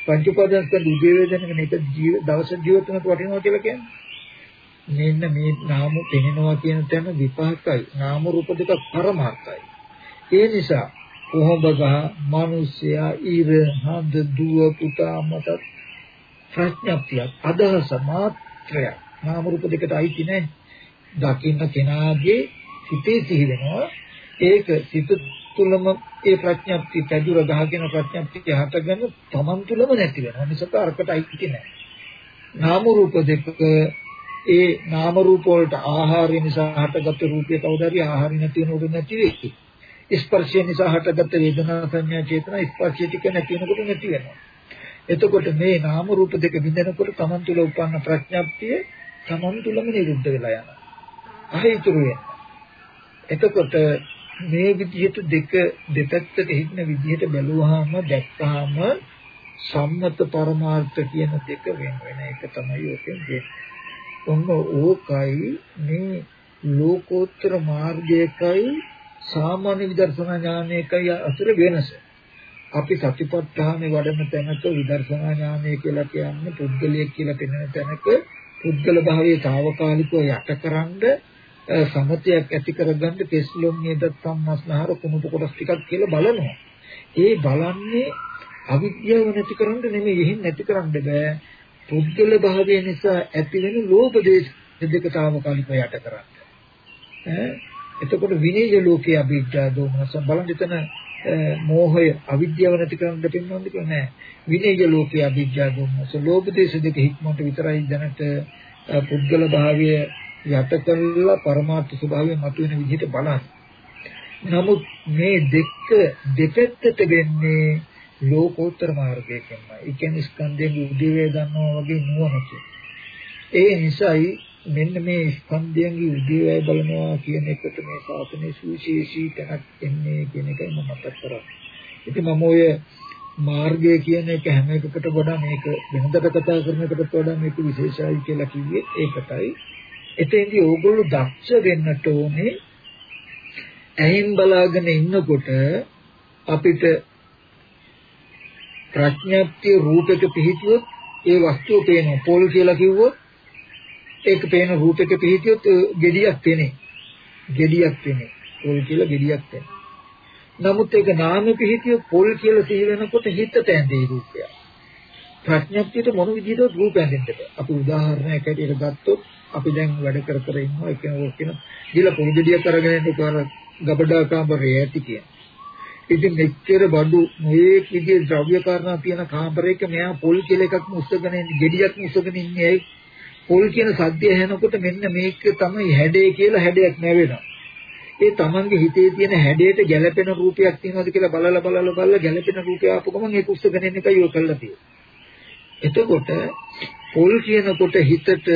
පංච උපාදානස්කන්ධ උදේ වේදනක නේද ජීව දවස ජීවිත වෙනකොට වටිනවා කියලා කියන්නේ. මෙන්න මේ නාම පෙනෙනවා කියන තැන විපාකයි. නාම රූප දෙක පරමාර්ථයි. ඒ නිසා කොහොඹ ගහ, මිනිසයා, ඊර, හඳ, දුව, පුතා මත ප්‍රඥප්තියක් අදහස මාත්‍රයක්. නාම රූප දෙකට අයිති නැහැ. දකින්න කෙනාගේ හිතේ සිහි වෙනවා. ඒක සිත තුළම ඒ ප්‍රඥප්තිය පැදුර ගහගෙන ප්‍රඥප්තිය හටගෙන තමන් තුළම නැති වෙනවා. මිසක අරකට අයිති නැහැ. නාම රූප දෙක ඒ නාම රූප වලට ආහාරය නිසා හටගත්තු රූපය කවදාරි ආහාරය නැති වෙනකොට නැති වෙයි. ස්පර්ශය නිසා හටගත්ත වේදනා සංඥා චේතනා ස්පර්ශය ටික නැති වෙනකොට නැති වෙනවා. එතකොට මේ නාම රූප දෙක බිඳෙනකොට තමන් තුළ උපන්න ප්‍රඥප්තිය තමන් තුළම නිරුද්ධ වෙලා යනවා. අහේ ඉතුරු වෙනවා. එතකොට මේ විදිහට දෙක දෙපැත්තට හිටින විදිහට බැලුවාම දැක්කාම සම්මත පරමාර්ථ කියන දෙක වෙන වෙන එක තමයි ඔකෙන් දෙන්නේ. ඔන්න ඕකයි මේ ලෝකෝත්තර මාර්ගයකයි සාමාන්‍ය විදර්ශනා ඥානයකයි අතර වෙනස. අපි සතිපට්ඨානේ වඩන තැනක විදර්ශනා ඥානය කියලා කියන්නේ පුද්ගලයෙක් කියලා පෙනෙන තැනක පුද්ගල භාවයේ తాවකාලිකව යටකරනද සමතයක් ඇති කරගන්න කෙස්ලොම් නේද සම්මස්නහර කුණුප කොටස් ටිකක් කියලා බලනවා. ඒ බලන්නේ අවිද්‍යාව නැති කරන්න නෙමෙයි එහෙන් නැති කරන්න බෑ. පුද්ගල භාවය නිසා ඇතිවෙන ලෝභ දේශ දෙක తాවකාලිකව යට කරන්න. ඈ එතකොට විනීජ ලෝකයේ අභිජ්ජා දෝමනස බලන්න එතන මෝහය අවිද්‍යාව නැති කරන්න දෙන්නවද කියලා නෑ. විනීජ ලෝකයේ අභිජ්ජා දෝමනස ලෝභ දේශ දෙක හික්මන්ට විතරයි දැනට පුද්ගල භාවය යට කළා පරමාර්ථ ස්වභාවය මතුවෙන විදිහට බලන්න. නමුත් මේ දෙක දෙපැත්තට වෙන්නේ ලෝකෝත්තර මාර්ගයකින්මයි. ඒ කියන්නේ ස්කන්ධයන්ගේ උදේවැය දන්නවා වගේ නුවණකින්. ඒ නිසායි මෙන්න මේ ස්කන්ධයන්ගේ උදේවැය බලනවා කියන එකට මේ ශාසනයේ සුවිශේෂී තැනක් එන්නේ කියන එකයි මම මතක් කරන්නේ. ඉතින් මම ඔය මාර්ගය කියන එක හැම එකකට වඩා මේක වෙනදට කතා කරන එකකට වඩා මේක විශේෂයි කියලා කිව්වේ ඒකටයි. එතෙන්දී ඕගොල්ලෝ දක්ෂ වෙන්නට ඕනේ ඇහින් බලාගෙන ඉන්නකොට අපිට ප්‍රඥාප්තිය රූපයක පිහිටියොත් ඒ වස්තුව පේනවා. පොල් කියලා කිව්වොත් ඒක පේන රූපයක පිහිටියොත් gediyak පේන්නේ. gediyak පේන්නේ. පොල් කියලා gediyak පේන්නේ. නමුත් ඒක නාම පිහිටියොත් පොල් කියලා සිහි වෙනකොට හිතට ඇඳේ රූපය. ප්‍රඥාප්තියට මොන විදිහටවත් රූප ඇඳෙන්න බෑ. අපි උදාහරණයක් ඇටියට ගත්තොත් අපි දැන් වැඩ කර කර ඉන්නවා ඒක කියන දිල පොඩිදිය කරගෙන ඉන්නකොට ගබඩා කාමරේ ඇති කියන. ඉතින් මෙච්චර බඩු මොයේ විදිහේ ද්‍රව්‍ය කාරණා තියෙන කාමරයක මෙයා පොල් කියලා එකක් මුස්සගෙන ඉන්නේ, gediyak මුස්සගෙන ඉන්නේ ඇයි? පොල් කියන සද්දය ඇහෙනකොට මෙන්න මේක තමයි හැඩේ කියලා හැඩයක් නැවෙනවා. ඒ තමන්ගේ හිතේ තියෙන හැඩයට ගැළපෙන රූපයක් තියෙනවද කියලා බලලා බලලා බලලා ගැළපෙන රූපය ආපු ගමන් ඒක උස්සගෙන ඉන්න එකයි ඔය කළා තියෙන්නේ. එතකොට පොල් කියනකොට හිතට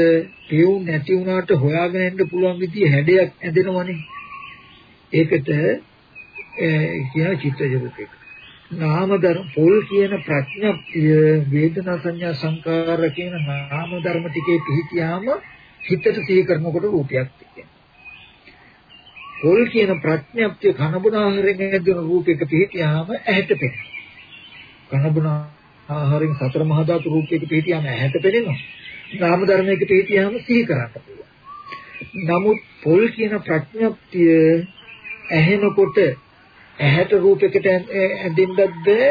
පියු නැති වුණාට හොයාගෙන යන්න පුළුවන් විදිහ හැඩයක් ඇදෙනවනේ. ඒකට කියන චිත්තජ රූපයක. නාම ධර්ම පොල් කියන ප්‍රඥප්තිය වේදනා සංඥා සංකාර කියන නාම ධර්ම ටිකේ පිහිටියාම හිතට සිහි කරනකොට රූපයක් තියෙනවා. පොල් කියන ප්‍රඥප්තිය කනබුන ආහාරයෙන් ඇදෙන රූපයක පිහිටියාම ඇහැට පෙනෙනවා. කනබුන ආහාරයෙන් සතර මහා ධාතු රූපයක පිහිටියාම ඇහැට පෙනෙනවා. නාම ධර්මයක පිහිටියාම සිහි කරන්න පුළුවන්. නමුත් පොල් කියන ප්‍රඥප්තිය ඇහෙනකොට ඇහැට රූපයකට ඇඳින්නත් බෑ.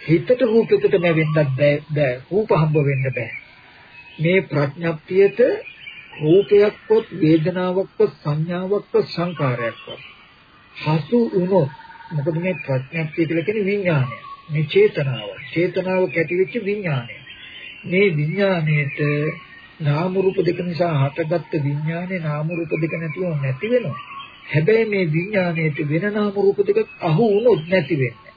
හිතට රූපයකට නැවෙන්නත් බෑ. රූප හම්බ වෙන්න බෑ. මේ ප්‍රඥප්තියට රූපයක්වත් වේදනාවක්වත් සංඥාවක්වත් සංකාරයක්වත් හසු වුණොත් මොකද මේ ප්‍රඥප්තිය කියලා කියන්නේ විඥානය. මේ චේතනාව. චේතනාව කැටිවිච්ච විඥානය. මේ විඥාණයට නාම රූප දෙක නිසා හටගත්ත විඥානේ නාම රූප දෙක නැතුව නැති වෙනවා. හැබැයි මේ විඥාණයට වෙන නාම රූප දෙකක් අහු වුණොත් නැති වෙන්නේ.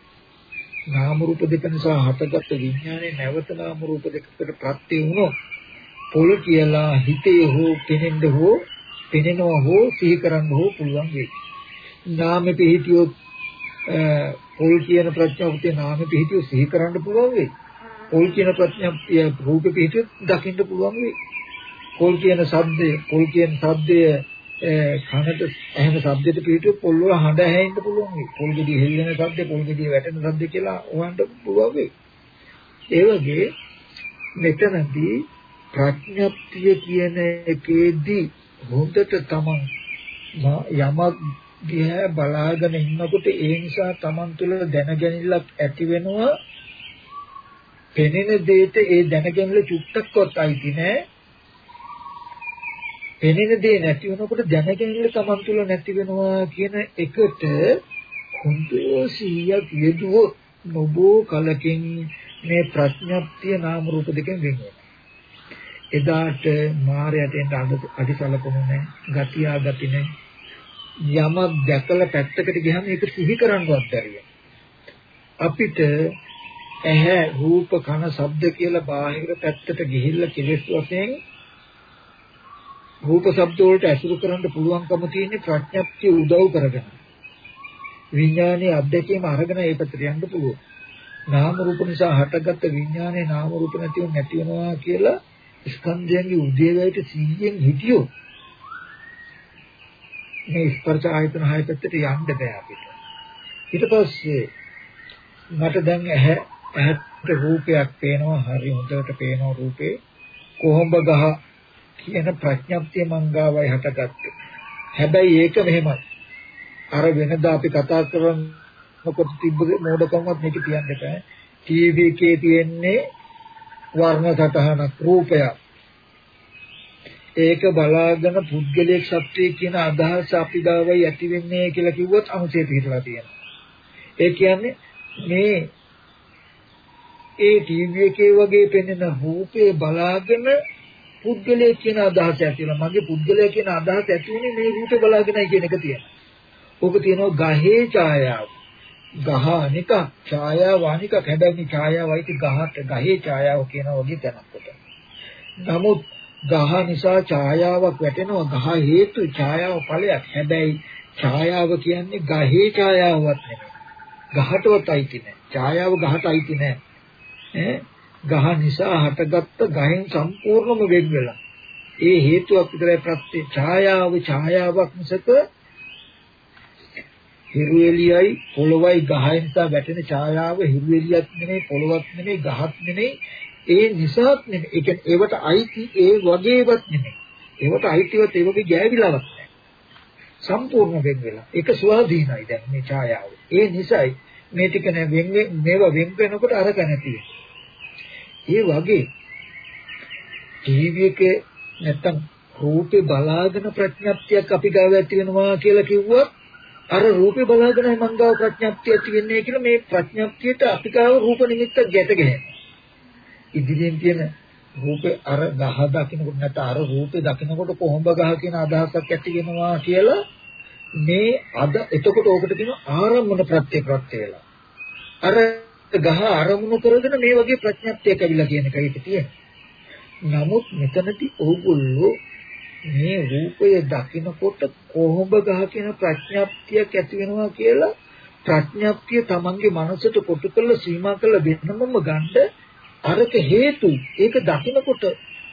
නාම රූප දෙක නිසා හටගත්ත විඥානේ නැවත නාම රූප දෙකකට ප්‍රත්‍ය වුණොත් පොළ කියලා හිතේ හෝ පෙනෙන්න හෝ පෙනෙනවා හෝ සිහි කරන්න හෝ පුළුවන් වෙයි. නාමෙ පිහිටියොත් පොල් කියන ප්‍රඥාවතේ නාමෙ පිහිටියොත් සිහි කරන්න පුළුවන් වෙයි. පොල් කියන ප්‍රඥප්තිය රූප පිහිටියොත් දකින්න පුළුවන් වෙයි. පොල් කියන ශබ්දය, පොල් කියන ශබ්දය කනට ඇහෙන ශබ්දෙට පිහිටියොත් පොල් වල හඬ ඇහෙන්න පුළුවන් වෙයි. පොල් ගෙඩිය හෙල්ලෙන ශබ්ද, පොල් ගෙඩිය වැටෙන ශබ්ද කියලා හොයන්න පුළුවන් වෙයි. ඒ වගේ මෙතනදී ප්‍රඥප්තිය කියන එකේදී හොඳට තමන් යමක් දිහා බලාගෙන ඉන්නකොට ඒ නිසා තමන් තුළ දැනගැනිල්ලක් ඇති වෙනවා පෙනෙන දෙයට ඒ දැනගැනිල්ල චුට්ටක්වත් අයිති නෑ පෙනෙන දේ නැති වෙනකොට දැනගැනිල්ල තමන් තුළ නැති වෙනවා කියන එකට හොඳ සිහියක් යෙදුවොත් නොබෝ කලකින් මේ ප්‍රඥප්තිය නාම රූප දෙකෙන් වෙන් වෙනවා. එදාට මායයට එන්න අදිසලකුණු නැහැ, ගතියා ගති නැහැ. යමක් දැකලා පැත්තකට ගියාම ඒක සිහි කරන්නවත් බැරිය. අපිට ඇහැ රූප කන ශබ්ද කියලා බාහිර පැත්තට ගිහිල්ලා කෙලෙස් වශයෙන් රූප ශබ්ද වලට ඇසුරු කරන්න පුළුවන්කම තියෙන ප්‍රඥප්තිය උදව් කරගෙන. විඥානයේ අධ්‍යක්ෂේම අරගෙන ඒ පැත්තට යන්න පුළුවන්. නාම රූප නිසා හටගත්ත විඥානයේ නාම රූප නැතිව නැති වෙනවා කියලා ස්කන්ධයන්ගේ උදේවැයට 100න් හිටියෝ මේ ස්පර්ශ ආයතන හය පැත්තට යන්න බෑ අපිට. ඊට පස්සේ මට දැන් ඇහැ ඇහැට රූපයක් පේනවා හරි හොඳට පේනවා රූපේ කොහොඹ ගහ කියන ප්‍රඥප්තිය මංගාවයි හටගත්තේ. හැබැයි ඒක මෙහෙමයි. අර වෙනදා අපි කතා කරනකොට තිබ්බ මොඩකමවත් මේක කියන්න බෑ. ටීවී එකේ තියෙන්නේ වර්ණ සටහනක් රූපයක්. ඒක බලාගෙන පුද්ගලයෙක් සත්‍යය කියන අදහස අපි ගාවයි ඇති වෙන්නේ කියලා කිව්වොත් අමුසේ පිටලා තියෙනවා. ඒ කියන්නේ මේ ඒ ටීවී එකේ වගේ පෙනෙන රූපේ බලාගෙන පුද්ගලයෙක් කියන අදහස ඇති වෙනවා. මගේ පුද්ගලයා කියන අදහස ඇති වෙන්නේ මේ රූපේ බලාගෙනයි කියන එක තියෙනවා. ඕක තියෙනවා ගහේ ඡායාව. ගහ අනික ඡායාව අනික හැබැයි මේ ඡායාවයි ගහට ගහේ ඡායාව කියන වගේ තැනක් කොට. නමුත් ගහ නිසා ඡායාවක් වැටෙනවා ගහ හේතු ඡායාව ඵලයක්. හැබැයි ඡායාව කියන්නේ ගහේ ඡායාවක් නෙමෙයි. ගහටවත් අයිති නෑ. ඡායාව ගහට අයිති නෑ. ඈ ගහ නිසා හටගත්ත ගහෙන් සම්පූර්ණම වෙන් වෙලා. ඒ හේතුවක් විතරයි ප්‍රත්‍ය ඡායාව ඡායාවක් මිසක හිරු එළියයි පොළොවයි ගහයි නිසා වැටෙන ඡායාව හිරු එළියක් නෙමෙයි පොළොවක් නෙමෙයි ගහක් නෙමෙයි. ඒ නිසාත් නෙමෙයි. ඒ කියන්නේ ඒවට අයිති ඒ වගේවත් නෙමෙයි. ඒවට අයිතිවත් ඒ වගේ ගෑවිලාවක් නැහැ සම්පූර්ණ වෙන් වෙලා. ඒක ස්වාධීනයි දැන් මේ ඡායාව. ඒ නිසායි මේ ටික වෙන් මේවා වෙන් වෙනකොට අරක නැති ඒ වගේ ටීවී එකේ නැත්තම් රූපේ බලාගෙන ප්‍රඥප්තියක් අපි ගාව ඇති වෙනවා කියලා කිව්වොත් අර රූපේ බලාගෙනයි මං ගාව ප්‍රඥප්තිය ඇති වෙන්නේ කියලා මේ ප්‍රඥප්තියට අපි ගාව රූප නිමිත්ත ගැට ගැහෙනවා. ඉදිරියෙන් තියෙන රූපේ අර ගහ දකින්නකොට නැත්නම් අර රූපේ දකින්නකොට කොහොඹ ගහ කියන අදහසක් ඇති වෙනවා කියලා මේ අද එතකොට ඕකට කියනවා ආරම්මන ප්‍රත්‍ය ප්‍රත්‍ය වෙලා. අර ගහ ආරමුණු කරගෙන මේ වගේ ප්‍රඥප්තියක් ඇවිල්ලා කියන එකයි තියෙන්නේ. නමුත් මෙතනදී ඕගොල්ලෝ මේ රූපය දකිනකොට කොහොඹ ගහ කියන ප්‍රඥාප්තියක් ඇති වෙනවා කියලා ප්‍රඥාප්තිය තමන්ගේ මනසට කොටු කරලා සීමා කරලා වෙනමම ගන්න අරක හේතු. ඒක දකිනකොට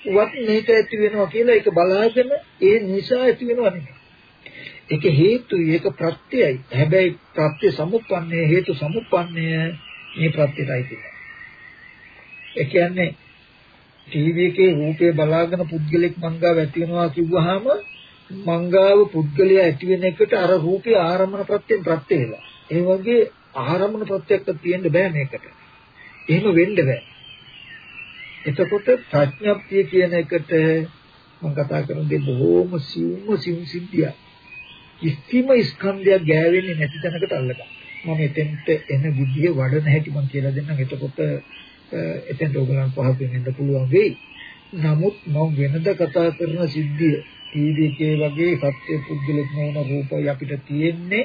වත් මේක ඇති වෙනවා කියලා ඒක බලාගෙන ඒ නිසා ඇති වෙනවා නෙමෙයි. ඒක හේතුයි ඒක ප්‍රත්‍යයයි. හැබැයි ප්‍රත්‍ය සමුප්පන්නේ හේතු සමුප්පන්නේ මේ ප්‍රත්‍යයයි කියන්නේ ඒ කියන්නේ ටීවී එකේ රූපේ බලාගෙන පුද්ගලෙක් මංගාව ඇති වෙනවා කිව්වහම මංගාව පුද්ගලයා ඇති වෙන එකට අර රූපේ ආරම්භන ප්‍රත්‍යයෙන් ප්‍රත්‍ය වෙලා. ඒ වගේ ආරම්භන ප්‍රත්‍යයක් තියෙන්න බෑ මේකට. එහෙම වෙන්න බෑ. එතකොට ප්‍රඥප්තිය කියන එකට මම කතා කරන දේ බොහොම සිවුම සිවුම් සිද්ධිය. කිසිම ස්කන්ධයක් ගෑවෙන්නේ නැති තැනකට අල්ලගන්න. මම එතෙන්ට එන විදිය වඩන හැටි මම කියලා දෙන්නම්. එතකොට එතෙන්ට ඕගලන් පහසුවෙන් එන්න පුළුවන් වෙයි. නමුත් මම වෙනද කතා කරන සිද්ධිය ටීවී එකේ වගේ සත්‍ය පුද්ගලික නොවන රූපය අපිට තියෙන්නේ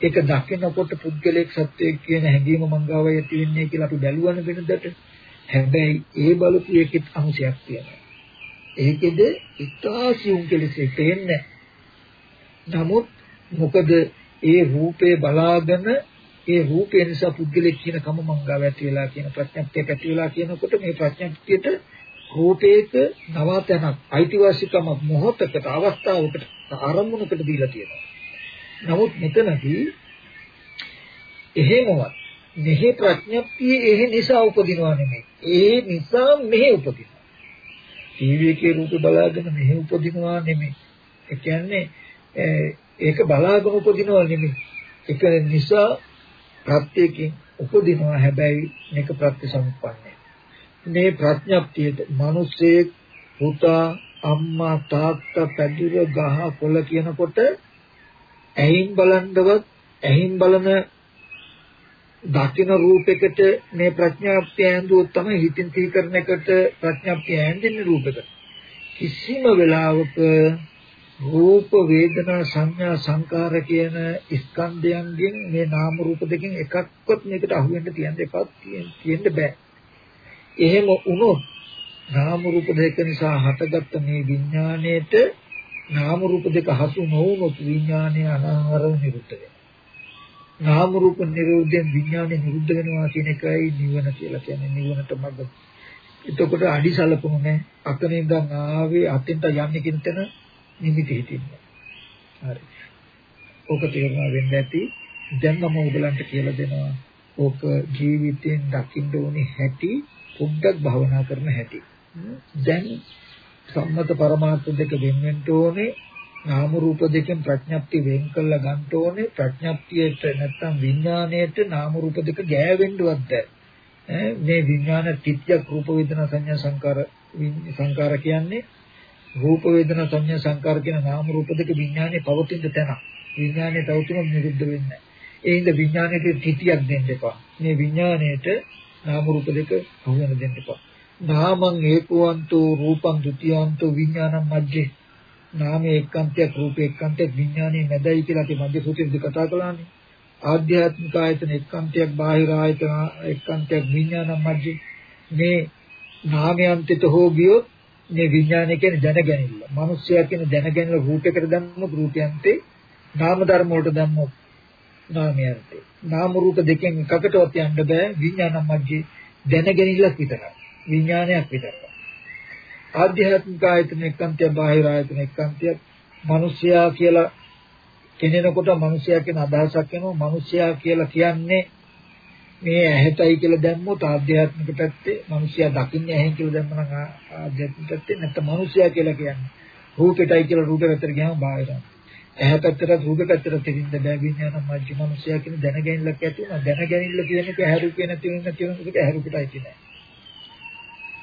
ඒක දකිනකොට පුද්ගලික සත්‍යය කියන හැඟීම මංගාවය තියෙන්නේ කියලා අපි බැලුවන වෙනදට හැබැයි ඒ බලපු එකෙත් අංශයක් තියෙනවා ඒකෙද ඉතාසියුම් කෙලෙසේ තේන්නේ නමුත් මොකද ඒ රූපේ බලාගෙන ඒ රූපය නිසා පුද්ගලෙක් කියන කම මංගාව ඇති වෙලා කියන ප්‍රඥප්තියක් ඇති වෙලා කියනකොට මේ ප්‍රඥප්තියට රූපේක නවතනක් අයිතිවාසිකම මොහොතකට අවස්ථාවකට ආරම්භනකට දීලා තියෙනවා. නමුත් මෙතනදී එහෙමවත් මෙහි ප්‍රඥප්තිය එහෙ නිසා උපදිනවා නෙමෙයි. ඒ නිසා මෙහි උපදිනවා. ටීවී එකේ රූප බලාගෙන මෙහි උපදිනවා නෙමෙයි. ඒ කියන්නේ ඒක බලාගෙන උපදිනවා නෙමෙයි. ඒක නිසා ප්‍රත්‍යයෙන් උපදිනවා හැබැයි මේක ප්‍රත්‍යසම්පන්නයි. මේ ප්‍රඥප්තියට මිනිස්සේ පුතා අම්මා තාත්තා පැදුර ගහ කොළ කියනකොට ඇහින් බලන්නවත් ඇහින් බලන දකින රූපයකට මේ ප්‍රඥාප්තිය ඇඳුවොත් තමයි හිතින් සිහි කරන එකට ප්‍රඥාප්තිය ඇඳෙන්නේ රූපයකට. කිසිම වෙලාවක රූප වේදනා සංඥා සංකාර කියන ස්කන්ධයන්ගෙන් මේ නාම රූප දෙකෙන් එකක්වත් මේකට අහු වෙන්න තියන්න එපා තියෙන්න බෑ. එහෙම වුණොත් නාම රූප දෙක නිසා හටගත්ත මේ විඥාණයට නාම රූප දෙක හසු නොවුනොත් විඥාණය අනාහාරව නිරුද්ධ වෙනවා. නාම රූප නිරෝධයෙන් විඥානය නිරුද්ධ වෙනවා කියන එකයි නිවන කියලා කියන්නේ නිවනට මඟ. එතකොට අඩි සලකුණු නැහැ. අතන ඉඳන් ආවේ අතෙන්ට යන්නේ කියන තැන නිමිති හිටින්නේ. හරි. ඕක තේරුණා වෙන්න ඇති. දැන් මම ඔයගලන්ට කියලා දෙනවා. ඕක ජීවිතෙන් දකින්න ඕනේ හැටි පොඩ්ඩක් භවනා කරන හැටි. දැන් සම්මත පරමාර්ථ දෙක වෙන වෙන්න ඕනේ නාම රූප දෙකෙන් ප්‍රඥප්ති වෙන් කළා ගන්න ඕනේ ප්‍රඥප්තියට නැත්තම් විඥාණයට නාම රූප දෙක ගෑවෙන්නවත් බෑ මේ විඥාන තිත්‍යක් රූප වේදනා සංඥා සංකාර සංකාර කියන්නේ රූප වේදනා සංඥා සංකාර කියන නාම රූප දෙක විඥානේ පවතින තැන. විඥානේ තවතුනක් නිරුද්ධ වෙන්නේ ඒ හින්දා විඥානයේ තිතියක් දෙන්න එපා. මේ විඥාණයට නාම රූප දෙක අහු වෙන දෙන්න එපා. නාමං ඒකවන්තෝ රූපං ဒ ුතියන්තෝ විඥානං මැජ්ජේ. නාමයේ එක්කන්තයක් රූපේ එක්කන්තයක් විඥානයේ නැදයි කියලා අපි මධ්‍ය සූත්‍රයේදී කතා කළානේ. ආධ්‍යාත්මික ආයතන එක්කන්තයක් බාහිර ආයතන එක්කන්තයක් විඥානම් මැජි මේ නාමයන්තිත හෝ ගියොත් මේ විඥානය කියන්නේ දැනගැනිල්ල. මිනිස්සයා කියන දැනගැනිල්ල රූපයකට දැම්මොත් රූපයන්තේ නාම ධර්ම වලට දැම්මොත් නාමයන්තේ. නාම රූප දෙකෙන් එකකටවත් යන්න බෑ විඥානම් මැජි දැනගැනිල්ලක් විතරයි. විඥානයක් විතරයි. ආධ්‍යාත්මික ආයතන එක්කන්තය බාහිර ආයතන එක්කන්තය මිනිසයා කියලා කෙනෙකුට මිනිසයා කියන අදහසක් එනවා මිනිසයා කියලා කියන්නේ මේ ඇහැටයි කියලා දැම්මොත් ආධ්‍යාත්මික පැත්තේ මිනිසයා දකින්නේ ඇහෙන් කියලා දැම්මම ආධ්‍යාත්මික පැත්තේ නැත්නම් මිනිසයා කියලා කියන්නේ රූපෙටයි කියලා රූපෙ පැත්තට ගියාම බාහිර ඇහැ පැත්තට රූපෙ පැත්තට තිරින්ද බෑ විඥාන මජ්ජි මිනිසයා කියන දැනගැනිල්ලක් ඇති වෙනවා. දැනගැනිල්ල කියන්නේ ඇහැ රූපේ නැති වෙන නැති වෙන එක ඇහැ රූපෙටයි කියන්නේ.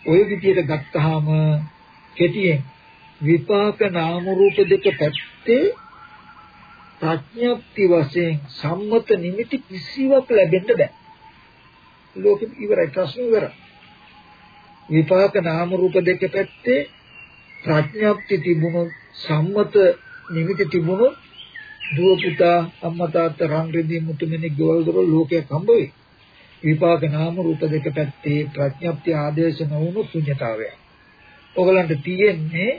ওই විදිහට ගත්තාම කෙටියෙන් විපාක නාම රූප දෙක පැත්තේ ප්‍රඥප්ති වශයෙන් සම්මත නිමිති කිසිවක් ලැබෙන්න බෑ. ලෝකෙ ඉවරයි ප්‍රශ්න ඉවරයි. විපාක නාම රූප දෙක පැත්තේ ප්‍රඥප්ති තිබුණොත් සම්මත නිමිති තිබුණොත් දුව පුතා අම්මා තාත්තා රන් රෙදි මුතුමෙනෙක් ගෙවල් දොර ලෝකයක් හම්බ වෙයි. විපාක නාම රූප දෙක පැත්තේ ප්‍රඥප්ති ආදේශ නොවුණු ශුන්‍යතාවය. ඔයගලන්ට තියෙන්නේ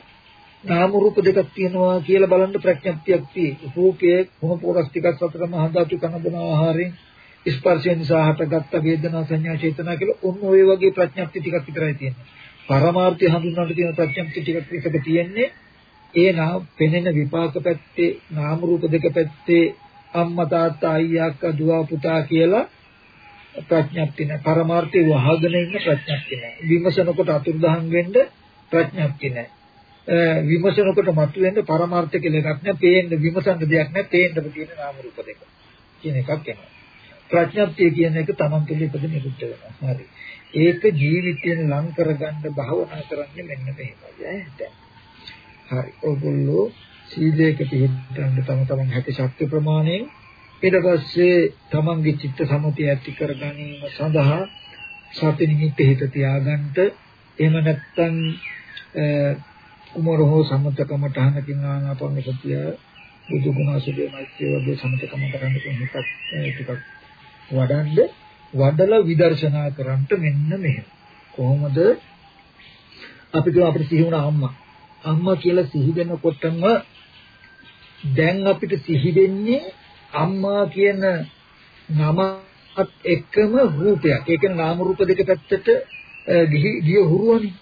නාම රූප දෙකක් තියෙනවා කියලා බලන්න ප්‍රඥප්තියක් තියෙයි. රූපයේ කොහොම පොරස් ටිකක් සතර මහා ධාතු කන බොන ආහාරයෙන් ස්පර්ශය නිසා හටගත්ත වේදනා සංඥා චේතනා කියලා ඔන්න ඔය වගේ ප්‍රඥප්ති ටිකක් විතරයි තියෙන්නේ. පරමාර්ථය හඳුන්වන්නට තියෙන ප්‍රඥප්ති ටිකක් විතර තියෙන්නේ ඒ නාම පෙනෙන විපාක පැත්තේ නාම රූප දෙක පැත්තේ අම්මා තාත්තා අයියා අක්කා දුව පුතා කියලා ප්‍රඥප්ති නැහැ. පරමාර්ථය වහගෙන ඉන්න ප්‍රඥප්ති නැහැ. විමසනකොට අතුරුදහන් වෙන්න ප්‍රඥප්ති නැහැ. විමසනකොට මතුවෙන්න පරමාර්ථ කියලා එකක් නැහැ. පේන්න විමසන්න දෙයක් නැහැ. පේන්නම තියෙන නාම රූප දෙක. කියන එකක් එනවා. ප්‍රඥප්තිය කියන එක Taman තුළ ඉපද නිරුද්ධ වෙනවා. හරි. ඒක ජීවිතයෙන් ලං කරගන්න භාවනා කරන්නේ මෙන්න මේකයි. හරි. ඔයගොල්ලෝ සීලයක පිළිපදින්න තම තමන් හැකි ශක්ති ප්‍රමාණයෙන් ඊට පස්සේ තමන්ගේ චිත්ත සමුතිය ඇති කර ගැනීම සඳහා සති නිමිත්ත හිත තියාගන්න එහෙම නැත්නම් කුමර හෝ සමතකම තහනකින් ආනාපාන සතිය බුදු ගුණ සුදේ මෛත්‍රිය වගේ සමතකම කරන්න කියන එකක් ටිකක් වඩන්ඩ වඩලා විදර්ශනා කරන්ට මෙන්න මෙහෙම කොහොමද අපි කියමු අපිට සිහි වුණ අම්මා අම්මා කියලා සිහි වෙනකොටම දැන් අපිට සිහි වෙන්නේ අම්මා කියන නමත් එක්කම රූපයක්. ඒ කියන්නේ නාම රූප දෙක පැත්තට ගිය හුරුවනේ.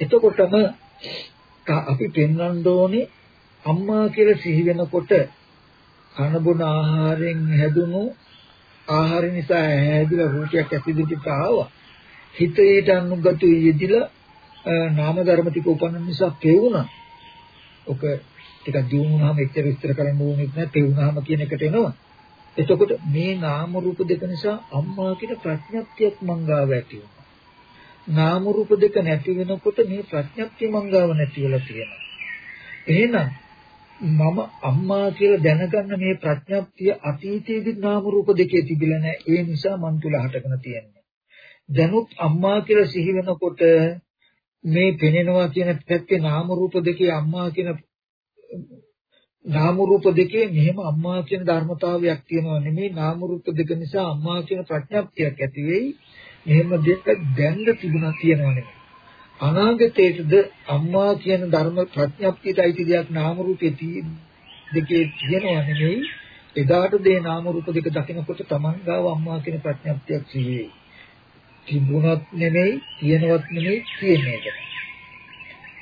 එතකොටම අපි පෙන්වන්න ඕනේ අම්මා කියලා සිහි වෙනකොට කන බොන ආහාරයෙන් හැදුණු ආහාර නිසා හැදිලා රූපයක් ඇතිදිට ආවා. හිතේට අනුගත යෙදිලා නාම ධර්ම ටික උපන්න නිසා පෙවුණා. ඔක ටිකක් දියුණුවාම එච්චර විස්තර කරන්න ඕනෙත් නැහැ. පෙවුණාම කියන එකට එනවා. එතකොට මේ නාම රූප දෙක නිසා අම්මා කියන ප්‍රඥප්තියක් මංගාව ඇති වෙනවා. නාම රූප දෙක නැති වෙනකොට මේ ප්‍රඥප්තිය මංගාව නැති වෙලා තියෙනවා. එහෙනම් මම අම්මා කියලා දැනගන්න මේ ප්‍රඥප්තිය අතීතයේදී නාම රූප දෙකේ තිබිලා නැහැ. ඒ නිසා මන් තුල හටගෙන තියෙන්නේ. දැනුත් අම්මා කියලා සිහි වෙනකොට මේ පෙනෙනවා කියන පැත්තේ නාම රූප දෙකේ අම්මා කියන නාම රූප දෙකේ මෙහෙම අම්මා කියන ධර්මතාවයක් තියෙනවා නෙමෙයි නාම රූප දෙක නිසා අම්මා කියන ප්‍රඥප්තියක් ඇති වෙයි. මෙහෙම දෙයක් දැන්න තිබුණා තියෙනවා නෙමෙයි. අනාගතයේද අම්මා කියන ධර්ම ප්‍රඥප්තියට අයිති දෙයක් නාම රූපේ දෙකේ තියෙනවා නෙමෙයි එදාට දේ නාම රූප දෙක දකිනකොට Taman ගාව අම්මා කියන ප්‍රඥප්තියක් සිහි තිබුණත් නෙමෙයි තියෙනවත් නෙමෙයි තියෙන එක.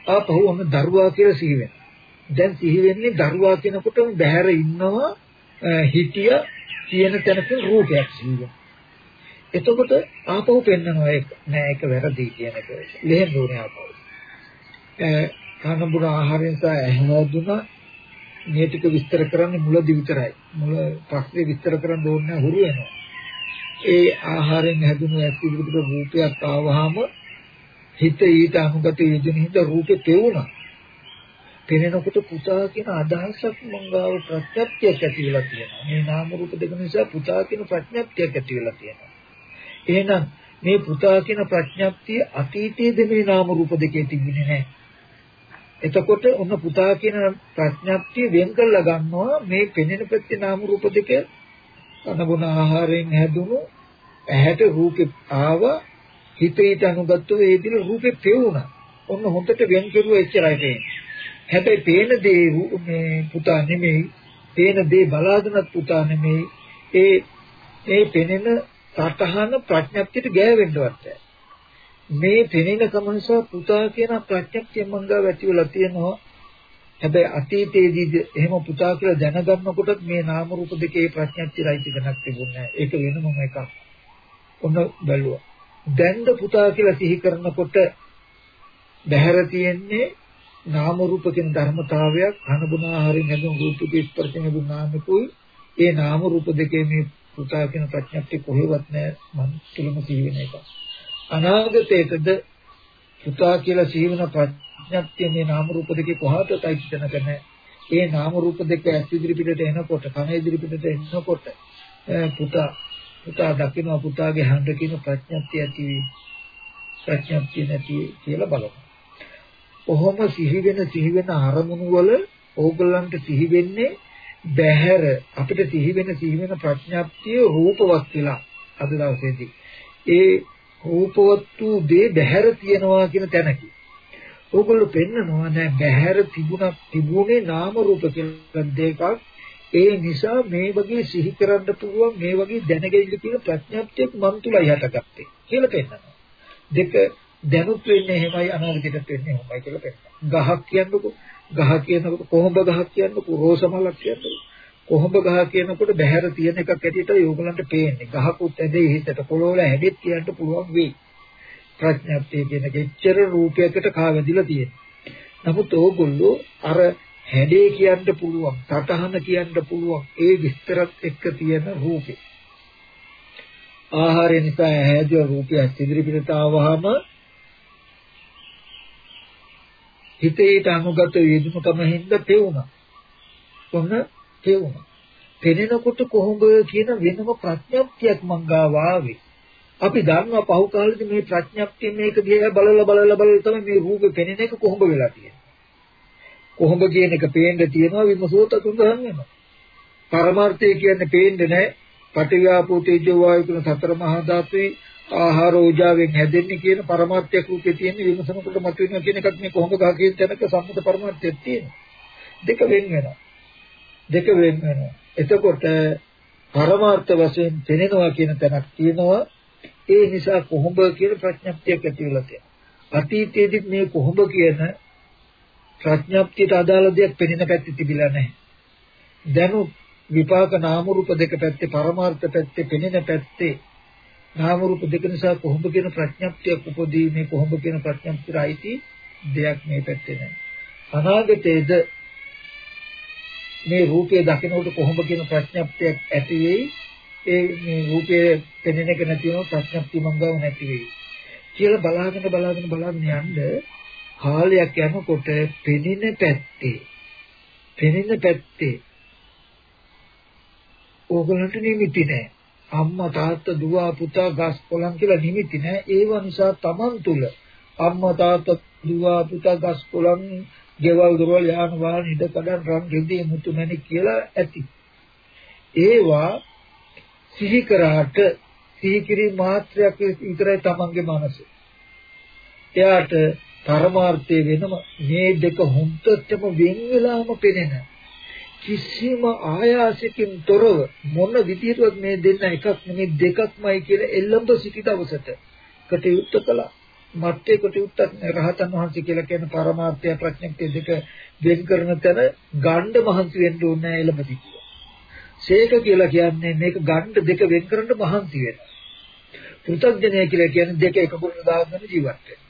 ආපහු ඔන්න දරුවා කියලා සිහි වෙනවා. දැන් සිහි වෙන්නේ දරුවා කෙනකොටම බැහැර ඉන්නවා හිටිය තියෙන තැනක රූපයක් සිහි වෙනවා. එතකොට ආපහු පෙන්නනවා ඒක නෑ ඒක වැරදි කියන එක. ලෙහෙන් දුන්නේ ආපහු. කන බුන ආහාරයෙන් සහ ඇහැදුනා මේ ටික විස්තර කරන්නේ මුලදි විතරයි. මුල ප්‍රශ්නේ විස්තර කරන්න ඕනේ හුරු වෙනවා. ඒ ආහාරයෙන් හැදුණු ඇතිවිදුට රූපයක් ආවහම හිත ඊට අනුගත යෙදෙන හිත රූපේ පෙවුණා. පෙනෙනකොට පුතා කියන අදහසක් මංගාව ප්‍රත්‍යක්ෂයක් ඇති වෙලා තියෙනවා. මේ නාම රූප දෙක නිසා පුතා කියන ප්‍රඥප්තියක් ඇති වෙලා තියෙනවා. එහෙනම් මේ පුතා කියන ප්‍රඥප්තිය අතීතයේද මේ නාම රූප දෙකේ තිබුණේ නැහැ. එතකොට ඔන්න පුතා කියන ප්‍රඥප්තිය වෙන් කරලා ගන්නවා මේ පෙනෙන පැත්තේ නාම රූප දෙක අනගුණ ආහාරයෙන් හැදුණු ඇහැට රූපේ ආව හිතේට අනුගතව ඒ දින රූපේ පෙවුණා. ඔන්න හොඳට වෙන් කරුවා එච්චරයි පේන්නේ. හැබැයි පේන දේ මේ පුතා නෙමෙයි. පේන දේ බලාගෙනත් පුතා නෙමෙයි. ඒ ඒ පෙනෙන සතහන ප්‍රඥප්තියට ගෑවෙන්නවත් මේ පෙනෙන කම නිසා පුතා කියන ප්‍රඥප්තිය මංගා වැටි වෙලා තියෙනවා. හැබැයි අතීතයේදී එහෙම පුතා කියලා දැනගන්නකොට මේ නාම රූප දෙකේ ප්‍රඥප්තියයි තිබුණක් තිබුණේ ඒක වෙනම එකක්? ඔන්න බැලුවා. දැන්ද පුතා කියලා සිහි කරනකොට බහැර තියෙන්නේ නාම රූප කියන ධර්මතාවයක් අනුගුණ ආහාරයෙන් නැදුණු රූප ස්පර්ශයෙන් දුන්න නාමකුයි. ඒ නාම රූප දෙකේ මේ පුතා කියන ප්‍රඥප්තිය කොහෙවත් නැහැ මන් තුලම සිහි වෙන එක. අනාගතයේද පුතා කියලා සිහි වෙන ප්‍රඥප්තිය මේ නාම රූප දෙකේ කොහාටද අයිතිනක නැහැ. ඒ නාම රූප දෙක ඇස් ඉදිරි පිටට එනකොට කන ඉදිරි පිටට එනකොට පුතා පුතා දකින්න පුතාගේ හඬ කියන ප්‍රඥප්තිය ඇති වී ප්‍රඥප්තිය නැති කියලා බලමු. කොහොම සිහි වෙන සිහි වෙන අරමුණු වල ඕගලන්ට සිහි වෙන්නේ බහැර අපිට සිහි වෙන සිහි වෙන ප්‍රඥාප්තිය රූපවත් කියලා අද දවසේදී ඒ රූපවත් වූ දේ බහැර තියනවා කියන තැනකි. ඕගොල්ලෝ පෙන්නනවා නෑ බහැර තිබුණා තිබුණේ නාම රූප කියලා දෙකක් ඒ නිසා මේ වගේ සිහි කරන්න පුළුවන් මේ වගේ දැනගෙන්න තියෙන ප්‍රඥාප්තියක් මන් තුලයි හටගත්තේ කියලා පෙන්නනවා. දෙක දැනුත් වෙන්නේ එහෙමයි අනාගතයට වෙන්නේ එහෙමයි කියලා පෙන්නනවා. ගහක් කියන්නකො ගහ කියනකොට කොහොඹ ගහක් කියන්නකො රෝස මලක් කියන්නකො කොහොඹ ගහ කියනකොට බහැර තියෙන එකක් ඇටියට යෝගලන්ට පේන්නේ. ගහකුත් ඇදේ හිතට පොළොවල හැදෙත් කියන්න පුළුවන් වෙයි. ප්‍රඥාප්තිය කියන කෙච්චර රූපයකට කාවැදිලා තියෙන්නේ. නමුත් ඕගොල්ලෝ අර හැඩේ කියන්න පුළුවන් සතහන කියන්න පුළුවන් ඒ විස්තරත් එක්ක තියෙන රූපේ. ආහාරය නිසා හැදිය රූපය ඉදිරි පිටට ආවහම හිතේට අනුගත යෙදුමකම හින්දා පෙවුණා. කොහොම පෙවුණා. පෙනෙනකොට කොහොමද කියන වෙනම ප්‍රඥප්තියක් මං ගාව ආවේ. අපි දන්නවා පහු කාලෙදි මේ ප්‍රඥප්තිය මේක දිහා බලලා බලලා බලලා තමයි මේ රූපේ පෙනෙන එක කොහොමද වෙලා තියෙන්නේ. කොහොමද කියන එක පේන්න තියෙනවා විමසෝත තුන්දහන් වෙනවා. පරමාර්ථය කියන්නේ පේන්නේ නැහැ. පටිවිආපෝ තේජෝ වායු කියන සතර මහා ධාතුවේ ආහාර ඕජාවෙන් හැදෙන්නේ කියන පරමාර්ථයක් රූපේ තියෙන විමසනකොට මතුවෙනවා කියන එකක් මේ කොහොමද ගහ කියන තැනක සම්මත පරමාර්ථයක් තියෙනවා. දෙක වෙන් වෙනවා. දෙක වෙන් වෙනවා. එතකොට පරමාර්ථ වශයෙන් පෙනෙනවා කියන තැනක් තියෙනවා. ඒ නිසා කොහොඹ කියන ප්‍රඥප්තියක් ඇති වෙලා තියෙනවා. අතීතයේදී මේ කොහොඹ කියන ප්‍රඥප්තියට අදාළ දෙයක් පෙනෙන පැත්තේ තිබිලා නැහැ. දැනුත් විපාක නාම රූප දෙක පැත්තේ පරමාර්ථ පැත්තේ පෙනෙන පැත්තේ නාම රූප දෙක නිසා කොහොඹ කියන ප්‍රඥප්තිය උපදී මේ කොහොඹ කියන ප්‍රඥප්තිය අයිති දෙයක් මේ පැත්තේ නැහැ. අනාගතයේද මේ රූපය දකිනකොට කොහොඹ කියන ප්‍රඥප්තියක් ඇති වෙයි. ඒ මේ රූපයේ පෙනෙන එක නැති වෙනකොට ප්‍රඥප්තිය මංගව නැති වෙයි. කියලා බලාගෙන බලාගෙන බලාගෙන යන්න කාලයක් යනකොට පෙනෙන පැත්තේ පෙනෙන පැත්තේ ඕගලන්ට නිමිති නැහැ. අම්මා තාත්තා දුව පුතා ගස් කොළන් කියලා නිමිති නැහැ. ඒව නිසා Taman තුල අම්මා තාත්තා දුව පුතා ගස් කොළන් ගෙවල් දොරවල් යාන වාහන ඉඩ කඩන් රන් ගෙඩි මුතු මැණික් කියලා ඇති. ඒවා සිහි කරාට සිහි කිරීම මාත්‍රයක් විතරයි Tamanගේ මනසේ. එයාට පරමාර්ථය වෙනම මේ දෙක හොන්තටම වෙන් වෙලාම පෙනෙන කිසිම ආයාසකින් තොරව මොන විදිහටවත් මේ දෙන්න එකක් නෙමෙයි දෙකක්මයි කියලා එල්ලඹ සිටි දවසට කටයුත්ත කළා. මත්තේ කටයුත්තක් රහතන් වහන්සේ කියලා කියන පරමාර්ථය ප්‍රඥප්තිය දෙක වෙන් කරන තැන ගණ්ඩ මහන්සි වෙන්න ඕනේ එළඹ සිටියා. ශේක කියලා කියන්නේ මේක ගණ්ඩ දෙක වෙන් කරන්න මහන්සි වෙන. පෘථග්ජනය කියලා කියන්නේ දෙක එකපොළ දාගෙන ජීවත් වෙන.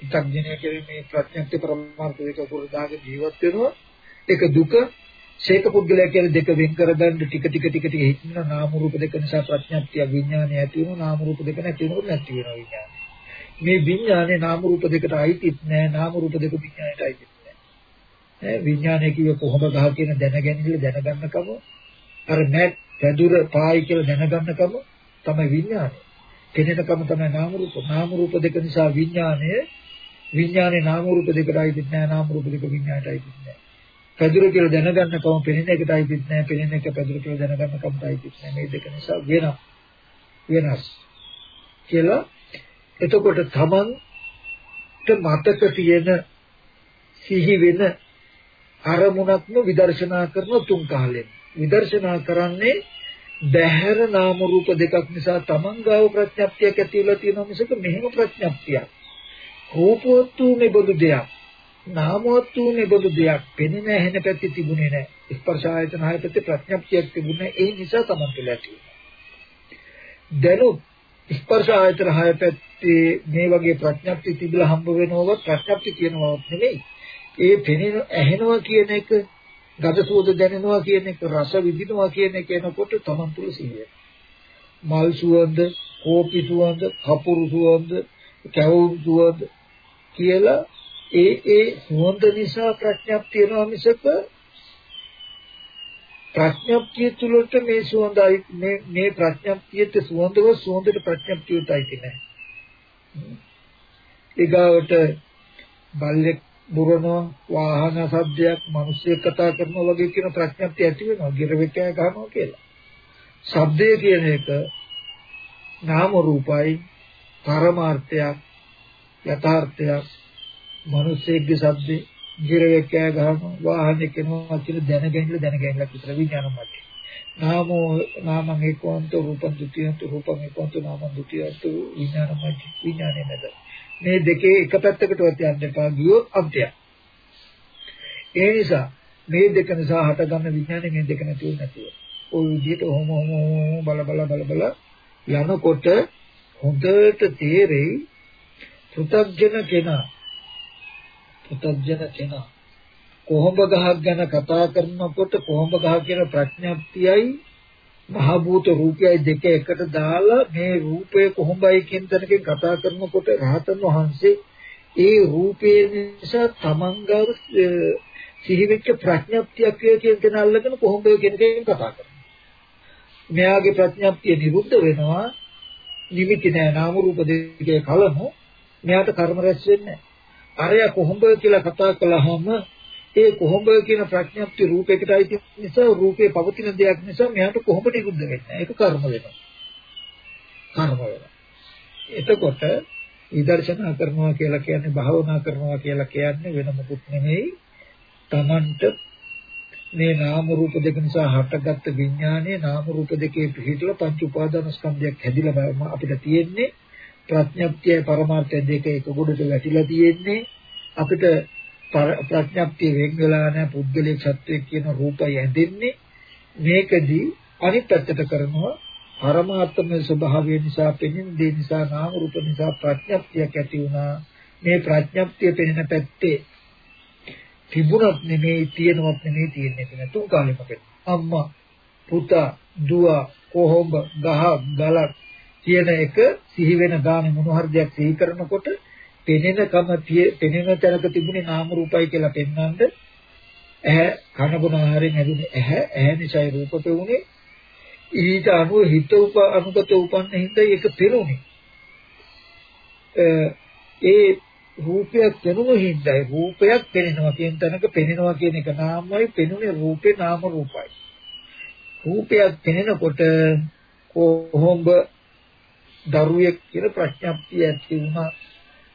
පෘථග්ජනය කියන්නේ මේ ප්‍රඥප්තිය පරමාර්ථ දෙක පොළ දාගෙන ජීවත් වෙනවා. ඒක දුක ශේක පුද්ගලයා කියන්නේ දෙක වෙන් කරගන්න ටික ටික ටික ටික හිතන නාම රූප දෙක නිසා ප්‍රඥාප්තිය විඥානය ඇති වෙනවා නාම රූප දෙක නැති වෙනකොට නැති වෙනවා විඥානය. මේ විඥානේ නාම රූප දෙකට අයිතිත් නෑ නාම රූප දෙක විඥානයට අයිතිත් නෑ. ඈ විඥානය කිව්ව කොහොමද ගහ කියන දැනගැනීම දැනගන්නකම අර නැත් පැදුර පායි කියලා දැනගන්නකම තමයි විඥානය. කෙනෙක්කම තමයි නාම රූප. නාම රූප දෙක නිසා විඥානය විඥානේ නාම රූප දෙකට අයිතිත් නෑ නාම රූප දෙක විඥානයට අයිතිත් නෑ. පැදුර කියලා දැනගන්නකම පෙනෙන එකට අයිතිත් නැහැ පෙනෙන එක පැදුර කියලා දැනගන්නකම අයිතිත් නැහැ මේ දෙක නිසා වෙනස්. වෙනස්. කියලා එතකොට තමන්ට මතක තියෙන සිහි වෙන අරමුණක්ම විදර්ශනා කරන තුන් කාලෙන්. විදර්ශනා කරන්නේ බහැර නාම රූප දෙකක් නිසා තමන් ගාව ප්‍රඥප්තියක් ඇති වෙලා තියෙනවා මිසක මෙහෙම ප්‍රඥප්තියක්. රූපවත්තු මේ බඳු දෙයක්. නාමවත් වූනේ බොදු දෙයක් පෙනෙන ඇහෙන පැත්තේ තිබුණේ නැහැ. ස්පර්ශ ආයතන හය පැත්තේ ප්‍රඥප්තියක් තිබුණේ ඒ නිසා තමයි කියලා තියෙන්නේ දැනුත් ස්පර්ශ ආයතන හය පැත්තේ මේ වගේ ප්‍රඥප්ති තිබිලා හම්බ වෙනවවත් ප්‍රඥප්ති කියනවත් නෙමෙයි. ඒ පෙනෙන ඇහෙනවා කියන එක ගඳ සුවඳ දැනෙනවා කියන එක රස විඳිනවා කියන එක එනකොට තමන් තුළ සිහිය. මල් සුවඳ කෝපි සුවඳ කපුරු සුවඳ කැවුම් සුවඳ කියලා ඒ ඒ සුවඳ නිසා ප්‍රඥප්තිය වෙනවා මිසක ප්‍රඥප්තිය තුළට මේ සුවඳයි මේ මේ ප්‍රඥප්තියට සුවඳව සුවඳට ප්‍රඥප්තියටයි කියන්නේ. ඊගාවට බල්ලෙක් බුරනවා වාහන ශබ්දයක් මිනිස්සෙක් කතා කරනවා වගේ කියන ප්‍රඥප්තිය ඇති වෙනවා ගිරවෙකෑ ගන්නවා කියලා. ශබ්දය කියන එක නාම රූපයි පරමාර්ථයක් යථාර්ථයක් මිනිස්සෙක්ගේ ශබ්දේ ගිරේ කෑ ගහනවා වාහනේ කෙනවා කියලා දැනගැනලා දැනගැනලා විතර විඥාන මතේ. නාමෝ නාමං ඒකෝන්ත රූපං ဒ ුතියන්ත රූපං ඒකෝන්ත නාමං ဒ ුතියන්ත විඥාන මතේ විඥානේ නැද. මේ දෙකේ එක පැත්තකටවත් යන්න එපා ගියොත් අන්තයක්. ඒ නිසා මේ දෙක නිසා හටගන්න විඥානේ මේ දෙක නැතුව නැතුව. ওই විදිහට ඔහොම ඔහොම බල බල බල බල යනකොට හොඳට තේරෙයි පෘථග්ජන කෙනා පුතග්ජන කෙනා කොහොඹ ගහක් ගැන කතා කරනකොට කොහොඹ ගහ කියන ප්‍රඥප්තියයි මහ භූත රූපයයි දෙක එකට දාලා මේ රූපය කොහොඹයි කියන තැනකින් කතා කරනකොට රහතන් වහන්සේ ඒ රූපේ නිසා තමන්ගව සිහි වෙච්ච ප්‍රඥප්තියක් කියන තැන අල්ලගෙන කොහොඹය කියන එකෙන් කතා කරනවා. මෙයාගේ ප්‍රඥප්තිය නිරුද්ධ වෙනවා නිමිති නෑ නාම රූප දෙකේ කලමු මෙයාට කර්ම රැස් වෙන්නේ නෑ. අරය කොහොඹ කියලා කතා කළාම ඒ කොහොඹ කියන ප්‍රඥප්ති රූපයකට අයිති නිසා රූපේ පවතින දෙයක් නිසා මෙයාට කොහොඹ නිරුද්ධ වෙන්නේ ඒක කර්ම වෙනවා. කර්ම වෙනවා. එතකොට විදර්ශනා කරනවා කියලා කියන්නේ භාවනා කරනවා කියලා කියන්නේ වෙන මොකුත් නෙමෙයි. Tamanට මේ නාම රූප දෙක නිසා හටගත්ත විඥානයේ නාම රූප දෙකේ පිහිටලා පංච උපාදාන ස්කන්ධයක් හැදිලා අපිට තියෙන්නේ ප්‍රඥප්තිය පරමාර්ථය දෙක එක ගොඩට වැටිලා තියෙන්නේ අපිට ප්‍රඥප්තිය වෙන් වෙලා නැහැ පුද්ගලික සත්‍යයක් කියන රූපය ඇඳෙන්නේ මේකදී අනිත් පැත්තට කරනවා පරමාර්ථමය ස්වභාවය නිසා පෙනෙන දේ නිසා නාම රූප නිසා ප්‍රඥප්තියක් ඇති වුණා. මේ ප්‍රඥප්තිය පෙනෙන පැත්තේ තිබුණත් නෙමෙයි තියෙනවත් නෙමෙයි තියෙන්නේ කියන තුන් කාලෙකට. අම්මා, පුතා, දුව, කොහොඹ, ගහ, ගලක් කියන එක සිහි වෙන ගානේ මොන හරි දෙයක් සිහි කරනකොට පෙනෙන කම පෙනෙන තැනක තිබුණේ නාම රූපයි කියලා පෙන්වන්නද ඇහැ කන බොන ආහාරයෙන් හැදුනේ ඇහැ. ඇහැ නිසා රූප පෙවුනේ ඊට අනුව හිත උප අනුගත උපන්න හින්දා ඒක පෙරුනේ ඒ රූපයක් පෙනුණු හින්දා රූපයක් පෙනෙනවා කියන තැනක පෙනෙනවා කියන එක නාමයි පෙනුනේ රූපේ නාම රූපයි. රූපයක් පෙනෙනකොට කොහොඹ දරුවෙක් කියලා ප්‍රඥප්තිය ඇති වුණා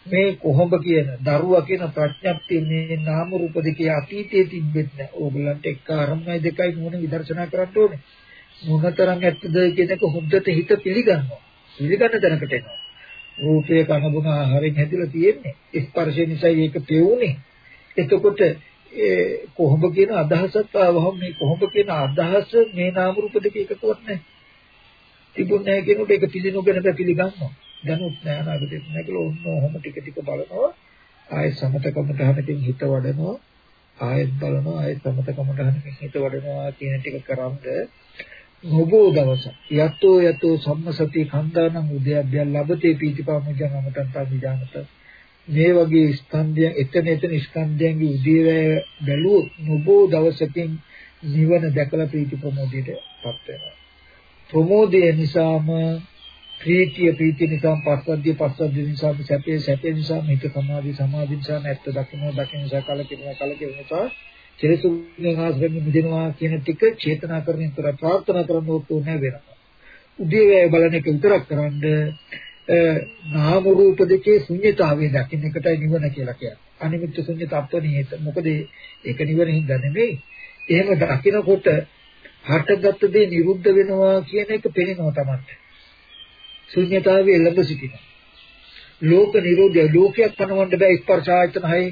මේ කොහොඹ කියන දරුවා කියන ප්‍රඥප්තිය මේ නාම රූප දෙකේ අතීතයේ තිබෙත් නෑ. ඕගොල්ලන්ට එක අරමුණයි දෙකයි නුවණ විදර්ශනා කරන්න ඕනේ. මොනතරම් ඇත්තද කියන එක හොද්දට හිත පිළිගන්නවා. පිළිගන්න දැනකට එනවා. රූපයේ කනබුන ආහාරයෙන් හැදිලා තියෙන්නේ. ස්පර්ශය නිසා ඒක පෙවුනේ. එතකොට ඒ කොහොඹ කියන අදහසත් ආවහම මේ කොහොඹ කියන අදහස මේ නාම රූප දෙක එකකවත් නැහැ. තිබුණේ නැහැ කියනකොට ඒක පිළිනොගෙන බෑ පිළිගන්නවා. දැනුත් නෑ අනාගතෙත් නෑ කියලා ඔන්න ඔහොම ටික ටික බලනවා. ආයෙ සමතකම ගහනකින් හිත වඩනවා. ආයෙත් බලනවා ආයෙත් සමතකම ගහනකින් හිත වඩනවා කියන ටික කරන්ද නොබෝ දවස යතෝ යතෝ සම්මසති කන්දානං උදයබ්බය ලබතේ පීතිපාමුජං අමතං තමිජානත මේ වගේ ස්කන්ධයන් එතන එතන ස්කන්ධයන්ගේ උදේවැය බැලුවොත් නොබෝ දවසකින් නිවන දැකලා ප්‍රීති ප්‍රමෝදයට පත් වෙනවා ප්‍රමෝදය නිසාම ප්‍රීතිය ප්‍රීතිය නිසා පස්සද්ධිය පස්සද්ධිය නිසා සැපේ සැපේ නිසා හිත සමාධි සමාධි නිසා නැත්ත දකින්න දකින්න නිසා කලකිරීම කලකිරීම නිසා චේතුන්ගෙන් ආශ්‍රයෙන් මිදෙනවා කියන ටික චේතනා කරන විතර ප්‍රාර්ථනා කරන උත්තුනේ වෙනවා. උදේවැය බලන එක විතරක් කරන්ද නාම රූප දෙකේ ශුන්‍යතාවය දකින්න එකටයි නිවන කියලා කියන්නේ. අනිමිත්ත ශුන්‍යත අපනිහිත. මොකද ඒක නිවන හින්දා නෙමෙයි. එහෙම දකිනකොට හටගත් දේ නිරුද්ධ වෙනවා කියන එක පේනවා තමයි. ශුන්‍යතාවයේ ළඟ සිටිනවා. ලෝක නිරෝධය ලෝකයක් පනවන්න බෑ ස්පර්ශ ආයතන හයේ.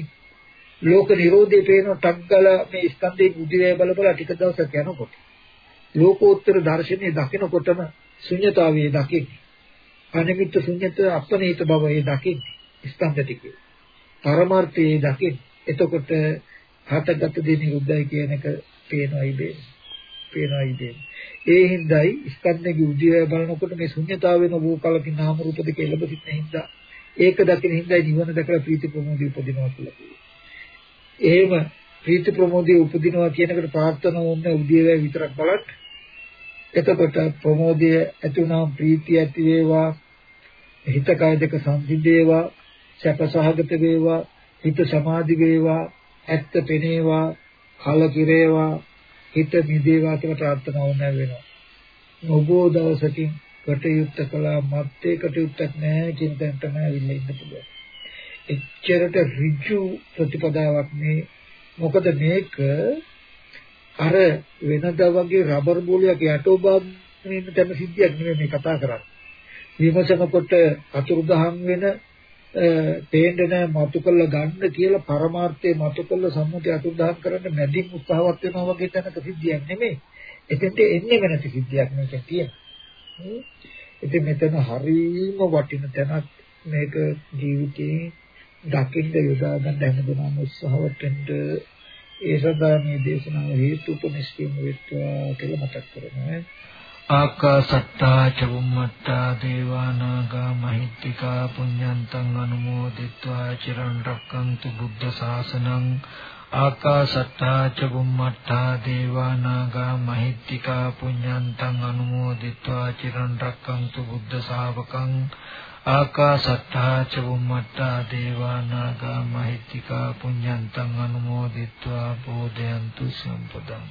ලෝක නිරෝධය පේන ටග්ගල මේ ස්කන්ධේ බුද්ධිය බල බල ටික දවසක් යනකොට. ලෝකෝත්තර දර්ශනය දකිනකොටම ශුන්‍යතාවයේ දකින්නේ. අනිමිත්ත ශුන්‍යත අපනීත බවයේ දකින්නේ. ස්කන්ධ ටිකේ. පරමාර්ථයේ දකින්නේ. එතකොට හටගත් දේ නිරුද්ධයි කියන එක පේනවායි බේන්නේ. පේනවායි බේන්නේ. ඒ හින්දායි ස්කන්ධයේ උද්‍යය බලනකොට මේ ශුන්‍යතාවය වෙන වූ කලකින් නාම රූප දෙක එළඹ සිටින හින්දා ඒක දකින හින්දායි නිවන දැකලා ප්‍රීති ප්‍රමෝදය උපදිනවා කියලා කියනවා. එහෙම ප්‍රීති ප්‍රමෝදය උපදිනවා කියන එකට ප්‍රාර්ථනා වුණ උද්‍යය විතරක් බලන්න. එතකොට ප්‍රමෝදය ඇති වුණාම ප්‍රීතිය ඇති වේවා හිත කය දෙක සංසිඳේවා සැපසහගත වේවා හිත සමාධි වේවා ඇත්ත පෙනේවා කල කිරේවා හිත මිදේවා කියලා ප්‍රාර්ථනා වුණා වෙනවා. නොබෝ දවසකින් කටයුත්ත කළා මත්තේ කටයුත්තක් නැහැ කියන තැනට තමයි ඇවිල්ලා ඉන්න පුළුවන්. එච්චරට ඍජු ප්‍රතිපදාවක් මේ මොකද මේක අර වෙනදා වගේ රබර් බෝලයක් යටෝ බාගෙන ඉන්න තැන සිද්ධියක් නෙමෙයි මේ කතා කරන්නේ. විමසනකොට අතුරුදහන් වෙන තේන්න නැහැ මතු කළ ගන්න කියලා පරමාර්ථයේ මතු කළ සම්මුතිය අතුරුදහන් කරන්න මැදින් උත්සාහවත් වෙනවා වගේ තැනක සිද්ධියක් නෙමෙයි. එතෙන්ට එන්නේ වෙනස සිද්ධියක් මේක තියෙනවා. ඉතින් මෙතන හරීම වටින තැනක් මේක ජීවිතේ දකින්න යොදා ගන්න හැමදෙනාම උත්සාහවත් වෙන්න ඒ සඳහා මේ දේශනාව හේතුපනිස්කීම වෙත්වා කියලා මතක් කරනවා. ආකාසත්තා ච බුම්මත්තා දේවානාගා මහිත්‍තිකා පුඤ්ඤන්තං අනුමෝදිත්වා චිරන් රක්කන්තු බුද්ධ ශාසනං ආකාසත්තා ච බුම්මත්තා දේවානාගා මහිත්‍තිකා පුඤ්ඤන්තං අනුමෝදිත්වා චිරන් රක්කන්තු බුද්ධ ශාවකං ආකාසත්තා ච බුම්මත්තා දේවානාගා මහිත්‍තිකා පුඤ්ඤන්තං අනුමෝදිත්වා බෝධයන්තු සම්පදං